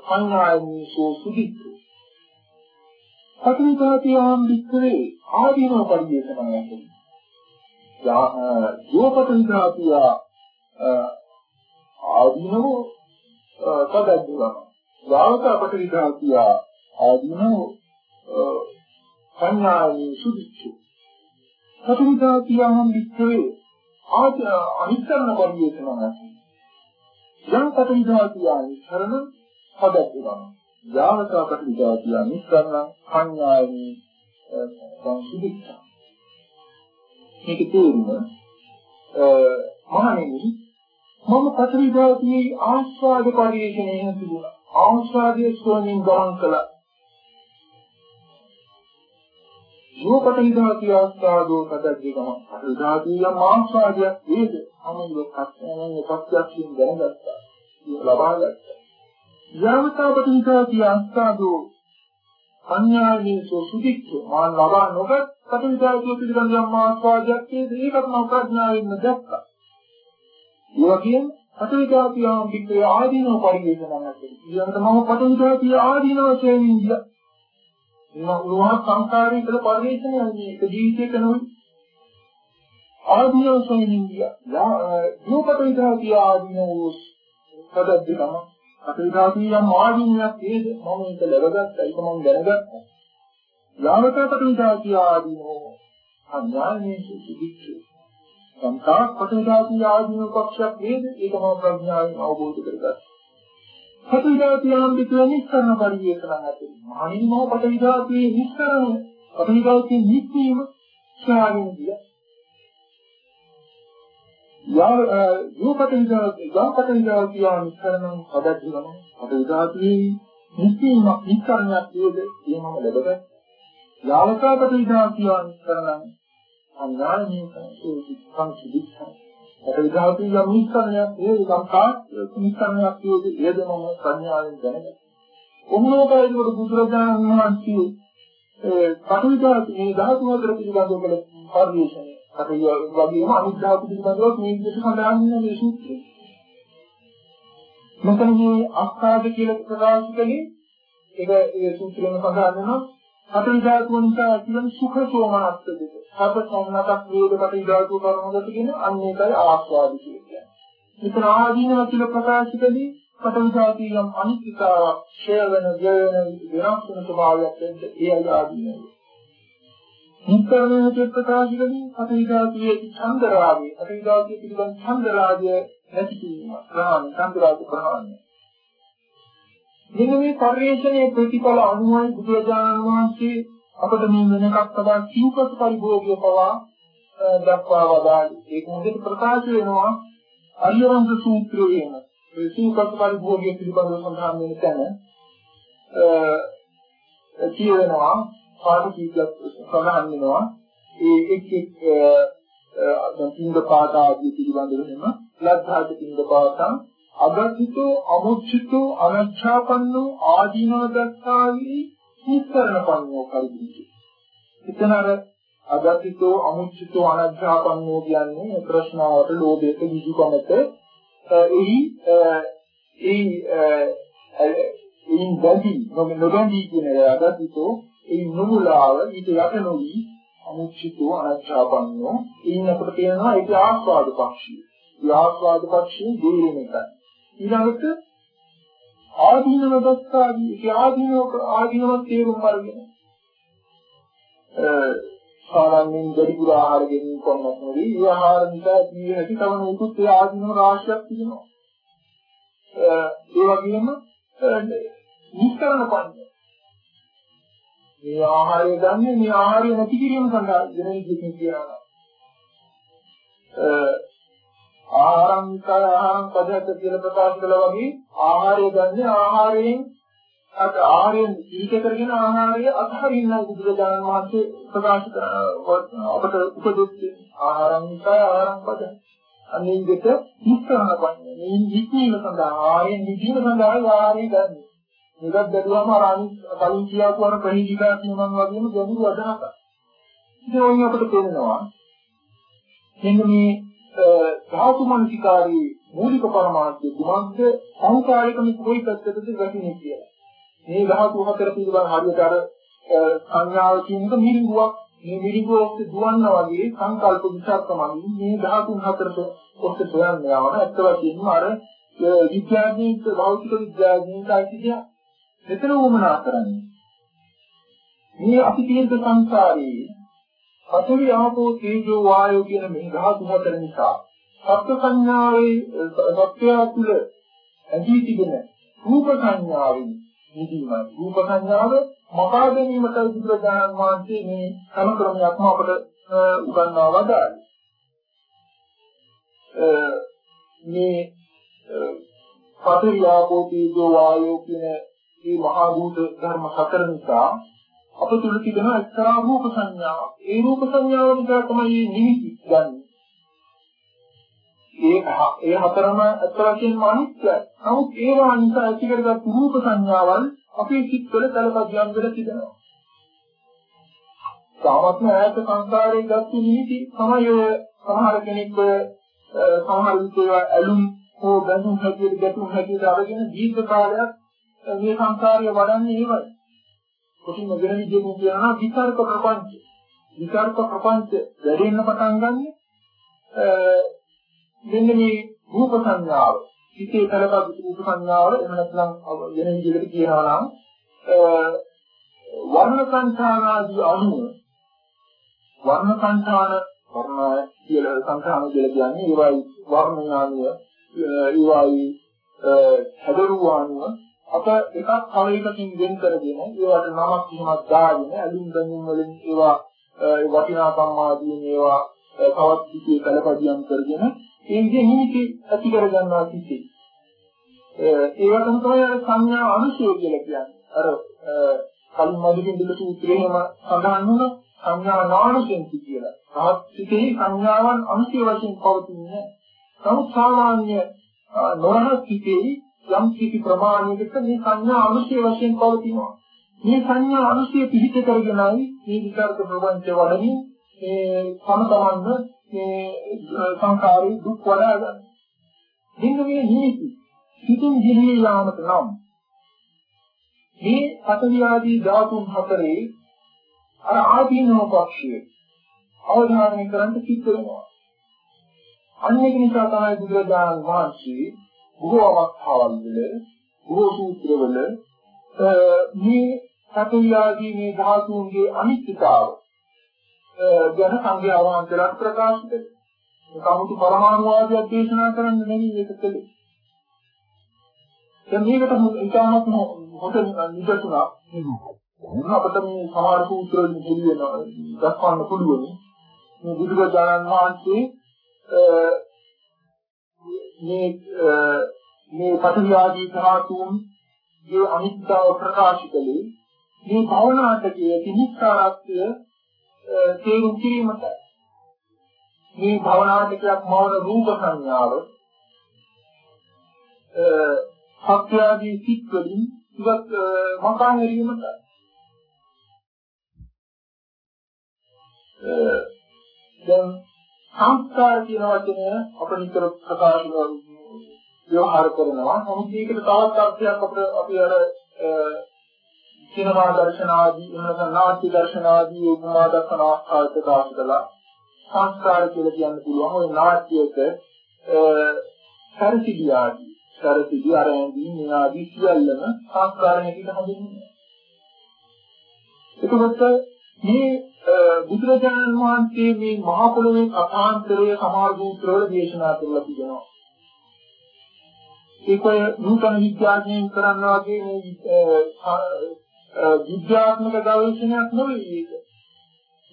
[SPEAKER 2] සංඥායනීසෝ සුදිත්තු. පඨවි ධාතු යම් පිටකලේ ආදීනව පරිශ්‍රණ වශයෙන්. යෝපත හිතාතිය ආදීනව පදද්දගම. යාවකාපති ධාතු ආදීනව සංඥායනී සුදිත්තු. සතුටාතියහම් විච්ඡේ ආද අනිත්‍යන පරිවේෂණය යම් සතුටාතියන් කරන පදක් යාවතා පටිවිදාතිය නිස්සරණ සංඥායනි සංසිද්ධ මේක තේරුම මහණෙනි මම පටිවිදාතියේ ආස්වාද පරිවේෂණය තිබුණා ආස්වාදයේ ස්වමින් ගමන් කළා. රූපට හිතාති ආස්වාදෝ පදද්දේකම අසුදාතියම් ආස්වාදයක් වේද? අනුලෝ කස්සනන් එකක්යක්ින් දැනගත්තා ලබාගත්තා යාවතාවට හිතාති ආස්වාදෝ සංඥාවේසෝ සුදිච්ච. මා ලබා නොගත් කටවිදාතිය පිළිබඳ යම් ආස්වාදයක් වේද? ඒකත් මම ප්‍රඥාවෙන්ම දැක්කා. ඒ වගේම කටවිදාතියම් පිටේ ආදීනව පරිවේෂණයක් කරනවා ඊළඟට මම කටවිදාතිය ආදීනව වශයෙන් ඉන්දියා මේවා උරුමහත් සංස්කාරයේ කළ පරිශ්‍රණයක් මේක ජීවිතේ කරනවා ආදීන සොයිනිය යෝපත විදාතිය ආදීන සදද්දකම අතවිදාතිය යම් ආදීනයක් නේද? මම ඒක ලැබගත්තා. ඒක මම දැනගත්තා. යාවතකට විදාතිය ආදීන අඥානයේ සුදිච්ච සංකාර පටිවිදාතිය ආදීන පක්ෂයක් නේද? ඒක මම ප්‍රඥාවෙන් අවබෝධ කරගත්තා. පටිවිදාතියම් පිටුවේ නිස්සරණ පරිවේෂණ නැති. මහණින් මහ පටිවිදාතියේ නිස්සරණ පටිවිදාතියේ නිස්සීම ශාගෙන දිය. යා යෝපටිවිදාතිය යෝපටිවිදාතිය නිස්සරණ පදද්දිවම පටිවිදාතියේ නිස්සීම නිස්සරණයක් වේද එයමම ලැබගත්. යාවතා පටිවිදාතිය නිස්සරණ අඥානීය සංසිද්ධිස්සං පරිධාතු යම් නිස්සරණයක් ඒ සංකා නිස්සරණයක් කියෝදී ඒදමම සංඥාවෙන් දැනගන්න. කොමුණෝකයිනකොට බුදුරජාණන් වහන්සේ ඒ කටවිදාතු මේ ධාතු හතර පිළිබඳව කළ පරිශ්‍රණය. අර වගේම අනිත් ධාතු පිළිබඳව මේ විදිහට සඳහන් වෙන මේ සූත්‍රය. මෙතන මේ අස්කාද කියලා ප්‍රකාශ කළේ ඒක ඒ සූත්‍රයෙන් සඳහන් වෙනවා හතර ධාතුන් නිසා ඇතිවන සුඛ සෝමනස්ස දෙක. සබ සම්නතක් වේදකට ධාතු කරනකොට කියන අන්න ඒකයි ආස්වාද කියන්නේ. මෙතන ආදීනව කියලා ප්‍රකාශිතදී පඨවි ධාතියම් අනිත්‍යතාවක්, ක්ෂය වෙන, ජය වෙන, වෙනස් වෙන ස්වභාවයක් වෙද්ද ඒ අය ආදීනව. නික්කරණය කියන ප්‍රකාශිතදී පඨවි ධාතියේ ඡන්දරාගය, පඨවි ධාතිය පිළිබඳ ඡන්දරාගය නැති වීම, ප්‍රහාණය, ඡන්දරාග ප්‍රහාණය. මෙන්න මේ පරිශ්‍රණයේ ප්‍රතිඵල අනුවයි බුදුරජාණන් වහන්සේ අපට මේ වෙන එකක් තබා සිව්පස් පරිභෝගය පවා දක්වා වදාළේ. ඒක හොඳට ප්‍රකාශ වෙනවා අරියවංශ සූත්‍රයේම. ඒ සිව්පස් පරිභෝගය පිළිබඳව සඳහන් වෙන තැන අ කියනවා පාඩු කීයක් සඳහන් වෙනවා ඒ එක් එක් දැන් පින්ද පාඩ ආදී පිළිබඳව නෙම ලද්ධාත පින්ද පාඩම් අගතිතෝ අමුච්චිතෝ අනච්ඡාපන්නෝ ආදීනව දස්සාවි නිස්සරණ පන්නෝ කල්පිති. එතන අර අගතිතෝ අමුච්චිතෝ අනච්ඡාපන්නෝ කියන්නේ ප්‍රශ්නාවට ලෝභයට විදුකමට එහි ඒ එයින් බැඳි නොබැඳි කියන අගතිතෝ ඒ නුමුලාව ඊට යට නොවි අමුච්චිතෝ අනච්ඡාපන්නෝ එයින් අපිට කියනවා ඒක ආස්වාද පක්ෂිය. ඒ ආස්වාද පක්ෂිය දෙවෙනි එකයි. ඊළඟට ආදීනව දස්සාදී ඒ ආදීනව ආදීනව තේරුම් අරගෙන සාමාන්‍යයෙන් ගරිගුර ආහාර ගැනීම කොහොමද නෙවෙයි ඒ ආහාර නිසා ජීව හැටි තව නොයෙකුත් ඒ ආදීනව රාශියක් තියෙනවා. ඒ වගේම නිස්කරණ පන්නේ මේ ආහාරය ගන්න මේ ආහාරය නැති කිරීම සඳහා වෙන විදිහකින් කියනවා. ආහාරං කය ආහාරං පදයට කියලා ප්‍රකාශ කළා වගේ ආහාරය ගන්න ආහාරයෙන් අත ආහාරයෙන් දීක කරගෙන ආහාරය අතහරින්න බුදුරජාණන් වහන්සේ ප්‍රකාශ කරන අපට උපදෙස් ආහාරං නිසා ආහාරං පද අනේ දෙක විස්තරණ පන්නේ මේ විචීන සඳහා ආහාරයෙන් විචීන සඳහා ආහාරය ගන්න. මේකත් බැලුවම අර අනිත් කලින් කියාපු අර ප්‍රහීලිකා කියනන් වගේම ගැඹුරු අදහසක්. ඉතින් ඔය අපිට තේරෙනවා මෙන්න මේ ධාතු මනසිකාරී මූලික පරමාර්ථය කුමක්ද සංකාරිකම කොයි පැත්තටද වැටෙන්නේ කියලා. මේ ධාතු හතර පිළිබඳ හරියට අර සංඥාව කියනක මිරිඟුවක් මේ මිරිඟුව ඔස්සේ දුවන්න වගේ සංකල්ප විචාරකමකින් මේ ධාතුන් හතරට ඔස්සේ සොයන්න යනවා. ඇත්ත වශයෙන්ම අර විද්‍යාඥයින්ට භෞතික විද්‍යාඥයින්ට අයිතිය මෙතන වමනා කරන්නේ. මේ අපි තියෙන සංසාරේ පඨවි ආපෝ තේජෝ වායෝ කියන මේ ධාතු හතර නිසා සත්‍ය සංඥාවේ සත්‍යය තුළ ඇදී තිබෙන රූප සංඥාවෙන් නිදීමයි. රූප සංඥාව මකා ගැනීමට බුදුරජාණන් වහන්සේ මේ සම ක්‍රමයක්ම අපට උගන්වා වදාළේ. මේ පඨවි ආපෝ තේජෝ වායෝ කියන මේ මහා භූත ධර්ම හතර නිසා අප තුල තිබෙන එක්තරා රූප සංඥාවක්. ඒ රූප සංඥාව නිසා තමයි නිමිති ගන්න. ඒ ඒ හතරම අත් වශයෙන්ම අනිත්‍යයි. නමුත් ඒවා නිසා ඇති කරගත් රූප සංඥාවල් අපේ සිත්වල තලපදියම් වල තිබෙනවා. සාමත්ම ඈත සංස්කාරයේ ගත්ත නිමිති තමයි ඔය සමහර කෙනෙක් සමහර විට ඇලුම් හෝ බඳුන් හැටියට ගැටුම් හැටියට අරගෙන දීර්ඝ කාලයක් මේ සංස්කාරය වඩන්නේ ඒවයි. කොටින් වෙන විදිහකින් කියනවා විචාරක ප්‍රපංච. විචාරක ප්‍රපංච වැඩෙන්න පටන් ගන්නේ මෙන්න මේ රූප සංඥාව. හිතේ කලබල රූප සංඥාව එහෙම නැත්නම් වෙන විදිහකට කියනවා නම් වර්ණ සංඛානාදී අනුව වර්ණ සංඛාන වර්ණ කියලා සංඛාන කියලා කියන්නේ ඒවයි වර්ණ ඥානීය ඒවයි හැදරුවානුව අප එකක් කලයකින් වෙන කරගෙන ඒවට නමක් කිසිමක් දාගෙන ඇලුම් බැඳුම් වලින් ඒවා වටිනාකම් ආදී ඒවා තවත් පිටියේ කලපදියම් කරගෙන ඒ විදිහේ නිමිති ඇති කර ගන්නවා කිසි. ඒවට තමයි අර සංඥා අනුශය කියලා කියන්නේ. අර කලින් මදිකින් දෙල සූත්‍රයේම සඳහන් වුණ සංඥා නානුසෙන්ති කියලා. රහත් සිතේ සංඥාවන් අනුශය වශයෙන් පවතින්නේ. නමුත් සාමාන්‍ය නොරහත් සිතේ යම් කිසි ප්‍රමාණයකට මේ සංඥා අනුශය වශයෙන් පවතිනවා. මේ සංඥා අනුශය පිහිට කරගෙනයි මේ විකාරක ප්‍රපංච වඩමින් ඒ තම තමන්ව මේ සංකාරී දුක් වඩා ගන්න. මෙන්න මේ නීති සිතින් දිවි යාමත නම් මේ පතවි ආදී ධාතුන් හතරේ අර ආදීනව පක්ෂයේ අවධානය කරන්න සිද්ධ වෙනවා. අන්නේක නිසා තමයි බුදුරජාණන් වහන්සේ බොහෝ අවස්ථාවල් වල බොහෝ සූත්‍රවල මේ පතවි ආදී මේ ධාතුන්ගේ අනිත්‍යතාව ගැන සංඝයා වහන්සේලාට ප්‍රකාශ කළේ. කමුතු පරමාණු වාදයක් දේශනා කරන්න නෙවෙයි ඒක කළේ. දැන් මේකට ඉතාමත් හොඳ නිදසුණක් අපිට මේ සමහර සූත්‍ර වලින් කියනවා දක්වන්න පුළුවන්. මේ බුදුරජාණන් වහන්සේ මේ මේ පඨවි ආදී ධාතුන් ගේ අනිත්‍යව ප්‍රකාශ කළේ මේ භවනාටකයේ තිනිස්සාරත්වය තේරුම් කිරීමට. මේ භවනාටිකයක් මවන රූප සංඥාව සත්‍යාදී සිත් වලින් ඉවත් මකා හැරීමට දැන් සංස්කාර කියන වචනය අප නිතර ප්‍රකාශ ව්‍යවහාර කරනවා. නමුත් මේකට තවත් අර්ථයක් අපිට අපි අර සිනමා දර්ශන ආදී එහෙම නාට්‍ය දර්ශන ආදී උපමා දක්වන ආකාරයට ප්‍රකාශ කළා. සංස්කාර කියලා කියන්න පුළුවන් ওই නාට්‍යයක සරසිදී ආදී සරසිදී ආරම්භී මේ ආදී සියල්ලම සංස්කාර හැටියට හඳුන්වනවා. එතකොට මේ බුදුරජාණන් වහන්සේ මේ මහා පොළොවේ කථාන්තරයේ සමහර සූත්‍රවල දේශනා කරලා තිබෙනවා. ඒක නූතන විද්‍යාඥයන් කරන්න වගේ මේ විද්‍යාත්මක ගවේෂණයක් නෙවෙයි ඒක.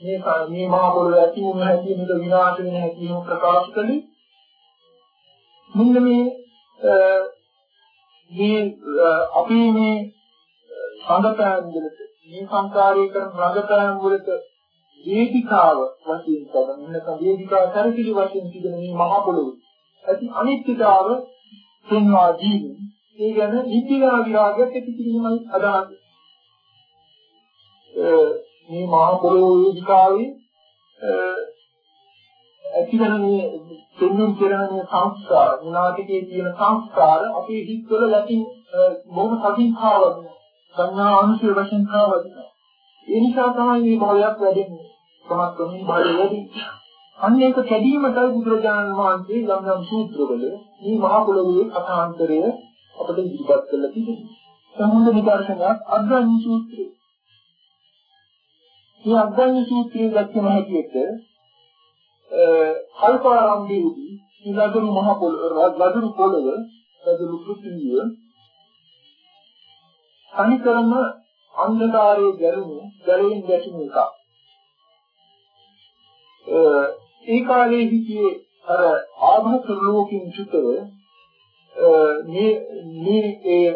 [SPEAKER 2] මේ මේ මහා පොළොව ඇති වුණ හැටි මේක විනාශ වෙන හැටි ප්‍රකාශ කළේ. මෙන්න මේ මේ අපි මේ සංගතයන් වලට මේ සංකාරයේ කරන රඟපෑම් වලට වේදිකාව වශයෙන් කරන නැත්නම් වේදිකාව සැරසිලි වශයෙන් තිබෙන මේ මහ පොළොව. ඇති අනිත්‍යතාව පෙන්වා දීම ඒ ගැන නිත්‍යනා විරාගයක් ඇති කිරීමයි අදහස. මේ මහ පොළොව වේදිකාවේ ඇතිවන මේ දෙන්නුම් කරන මේ සංස්කාර නාටකයේ තියෙන සංස්කාර අපේ හිතවල යටින් බොහොම සතින් කාවදින සංඥා අනුසය වශයෙන් කාවදින ඒ නිසා තමයි මේ භවයක් වැඩෙන්නේ. කොහොමද මේ භවය වැඩි. අන්න ඒක කැඩීමටයි බුදුරජාණන් වහන්සේ යම් යම් සූත්‍රවල මේ මහ පොළොවේ කථාන්තරය අපිට ඉදිරිපත් කරලා තිබෙනවා. සම්මුද නිදර්ශනයක් අග්‍රණී සූත්‍රය. මේ අග්‍රණී සූත්‍රයේ දැක්වෙන හැටියට කල්පාරම්භයේදී ඊළඟට මහ පොළොව ලදරු පොළොව ලදරු පෘථිවිය අනිකරම අන්ධකාරයේ ගැරුණු ගැලෙන් ගැටුණු එක. ඒ කාලේ හිටියේ අර ආභස ලෝකෙන් චුතව මේ මේ ඒ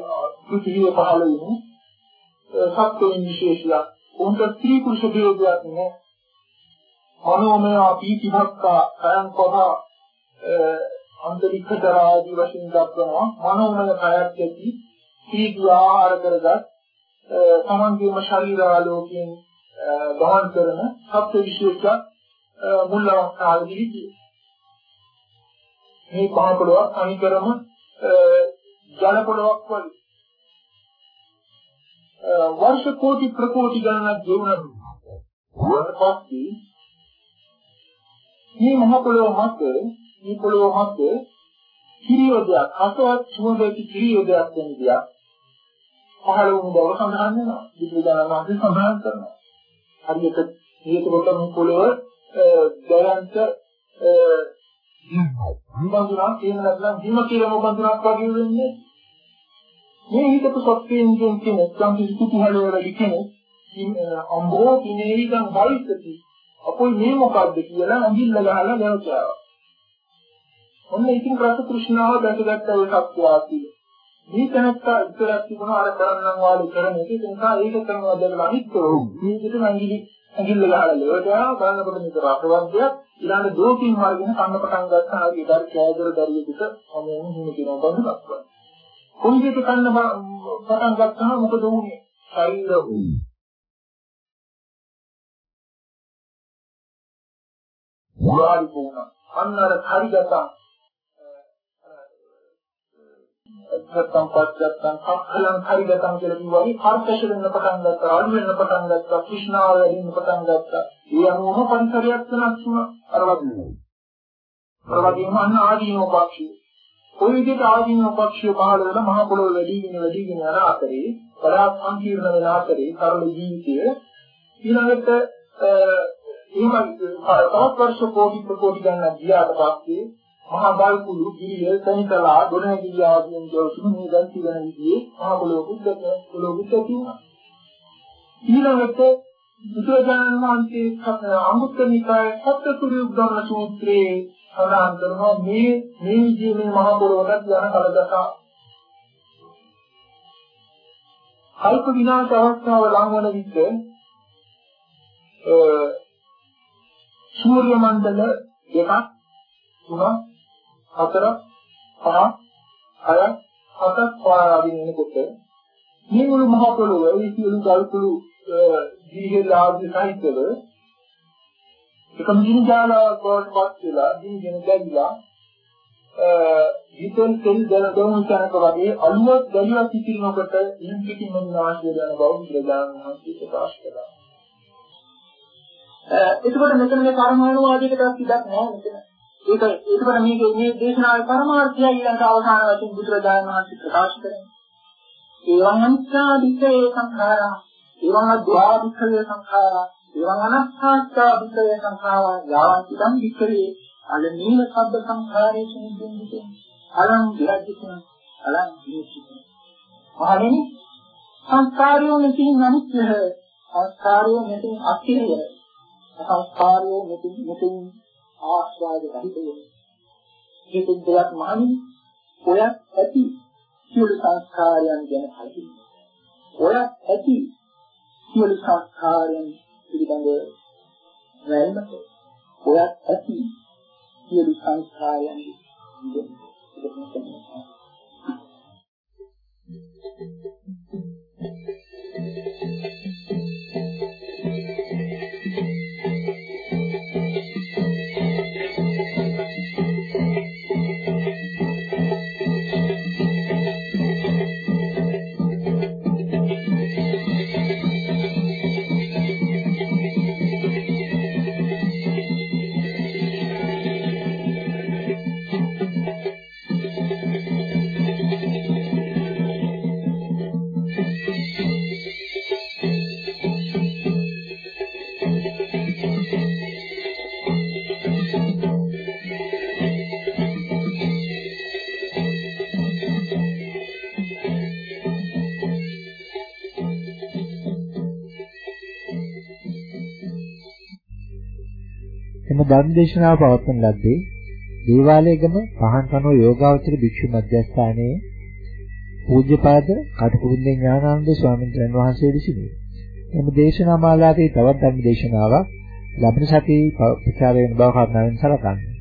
[SPEAKER 2] පෘථිවිය පහළ වුණු සත්වයන් විශේෂයක්. උන්ට ස්ත්‍රී පුරුෂ භේදයක් නෑ. මනෝමය පීතිභක්කා කයං පහ අන්තරික්ෂතරාදී වශයෙන් දක්වනවා. මනෝමය කයක් ඇති සීඝ්‍ර ආහාර කරගත් තමන්ගේම ශරීර ආලෝකයෙන් ගමන් කරන සත්‍ය විශේෂ මුල් අවස්ථාවේදී මේ පහ පොළොවක් අනිකරම ජල පොළොවක් වගේ වර්ෂ කෝටි ප්‍රකෝටි ගණනක් ගෙවුණා. වර්ෂපස්සේ මේ මහ පොළොව මත මේ පොළොව මත කිරියෝදයක් අසවත් සුවඳති කිරියෝදයක් වෙන දියා පහළ වුණු බව සඳහන් වෙනවා. බුදුදානම අපි සඳහන් කරනවා. හරියට මේක කොට මේ පොළොව දරන්ත බඳුනක් කියන නැත්නම් හිම කියලා මොබඳුනක් වගේ වෙන්නේ. මේ හිතක සත්‍යයෙන් කියන සම් කිසිකුහල වල කෙනෙක් අම්බෝ කිනේවිකම් වයිසති අපොයි මේ මොකද්ද කියලා අඟිල්ල ගහලා දැවචාවා. ඔන්න ඉතින් රස තෘෂ්ණාව දැකගත්ත ඔය සත්‍යාවතිය. මේ තැනත්තා ඉතරක් තිබුණා අර කරන්නම් වාලේ කරන එක ඒ නිසා ඒක කරනවා දැකලා අනිත්කෝ මේකට අඟිලි අඟිල්ල ගහලා ලෙවටා බලනකොට මේක රසවත්යක් ඊළඟ දෝකින් වර්ගෙන කන්න පටන් ගත්තා හරි ඉදාර කෑදර දරියෙකුට අමෝම හිම කියනවා බඳුනක් වගේ. කොන්දේට කන්න පටන් ගත්තාම මොකද වුනේ? ශරීර වාඩි වුණා. අන්න අර හරිගතම් නැත්තම් පස්සත්තම් කක්කලන් හරිගතම් කියලා කිව්වා. කර්කශ වෙන්න පටන් ගත්තා, අඩු වෙන්න පටන් ගත්තා, කෘෂ්ණාව වැඩි වෙන්න පටන් ගත්තා. ඒ අනුවම පරිසරයක් වෙනස් වුණා. අර වගේ. අර වගේම අන්න ආදීනෝ පක්ෂිය. කොයි විදිහට ආදීනෝ පක්ෂිය පහළ වෙලා මහ පොළොව වැඩිගෙන වැඩිගෙන යන අතරේ වඩාත් සංකීර්ණ වෙන අතරේ සරල ජීවිතය ඊළඟට එහෙම තවත් වර්ෂ කෝටි ප්‍රකෝටි ගණන් ගියාට පස්සේ මහා බල්කුළු ගිරිය තනිකලා ගොඩනැගිලි ආදීන් දවසුම මේ දැන් තිබෙන විදිහේ මහා පොළොව බුද්ධක පොළොව බුද්ධ කියනවා ඊළඟට බුදුරජාණන් වහන්සේ අමුත්ත නිකාය සත්‍යතුරු උද්ගම සූත්‍රයේ සඳහන් කරනවා මේ මේ විදිහේ මේ මහා පොළොවට යන කලදක කල්ප විනාශ අවස්ථාව ලං වන විට සූර්ය මණ්ඩල දෙකක් තුනක් හතරක් පහක් හයක් හතක් පාරාදින එනකොට මේ මුළු මහ පොළොව ඒ සියලු ගල්කුළු දීර්ඝ ආදී සහිතව එකම දිනජාලාවක් බවට පත් වෙලා දිනගෙන දැවිලා හිතෙන් තෙල් දල දොමු කරනක වගේ අලුවක් දලියක් සිටිනකොට ඉන් පිටින් මොන ආශය යන බව බුදුරජාණන් වහන්සේ ප්‍රකාශ කළා. එතකොට මෙතන මේ කර්මානුවාදයකට ඉඩක් නැහැ මෙතන. ඒක එතකොට මේක මේ දේශනාවේ පරමාර්ථය ඊළඟ අවසාන වශයෙන් බුදුරජාණන් වහන්සේ ප්‍රකාශ කරන්නේ. ඒවං අනිත්‍යා වික්‍රේ සංඛාරා, ඒවං අද්වා වික්‍රේ සංඛාරා, ඒවං අනස්සාච්ඡා වික්‍රේ සංඛාරා, යාවං ඉදං වික්‍රේ අලනීව සබ්බ සංඛාරේ සමුදෙන්නේ. අලං විරජිතං අලං විරජිතං. මහණෙනි සංස්කාරයෝ මෙතින් අනිත්‍යය, සංස්කාරයෝ මෙතින් අක්ඛිරියයි. සංස්කාරයේ මෙතින් මෙතින් ආස්වාද රහිත වෙන. මේ දෙයක් මහණි ඔයත් ඇති සියලු සංස්කාරයන් ගැන හඳුන්වනවා. ඔයත් ඇති සියලු සංස්කාරයන් පිළිබඳ වැල්මට ඔයත් ඇති සියලු සංස්කාරයන් පිළිබඳ
[SPEAKER 3] ධර්ම දේශනාව පවත්වන ලද්දේ දේවාලයේගම පහන්කනෝ යෝගාවචර භික්ෂු මධ්‍යස්ථානයේ පූජ්‍යපාද කටුකුරුන්දේ ඥානানন্দ ස්වාමීන් වහන්සේ විසිනි. එම දේශනා මාලාවේ තවත් ධර්ම දේශනාවක් ලබන සතියේ ප්‍රචාරය වෙන බව කරුණාවෙන් සලකන්නේ.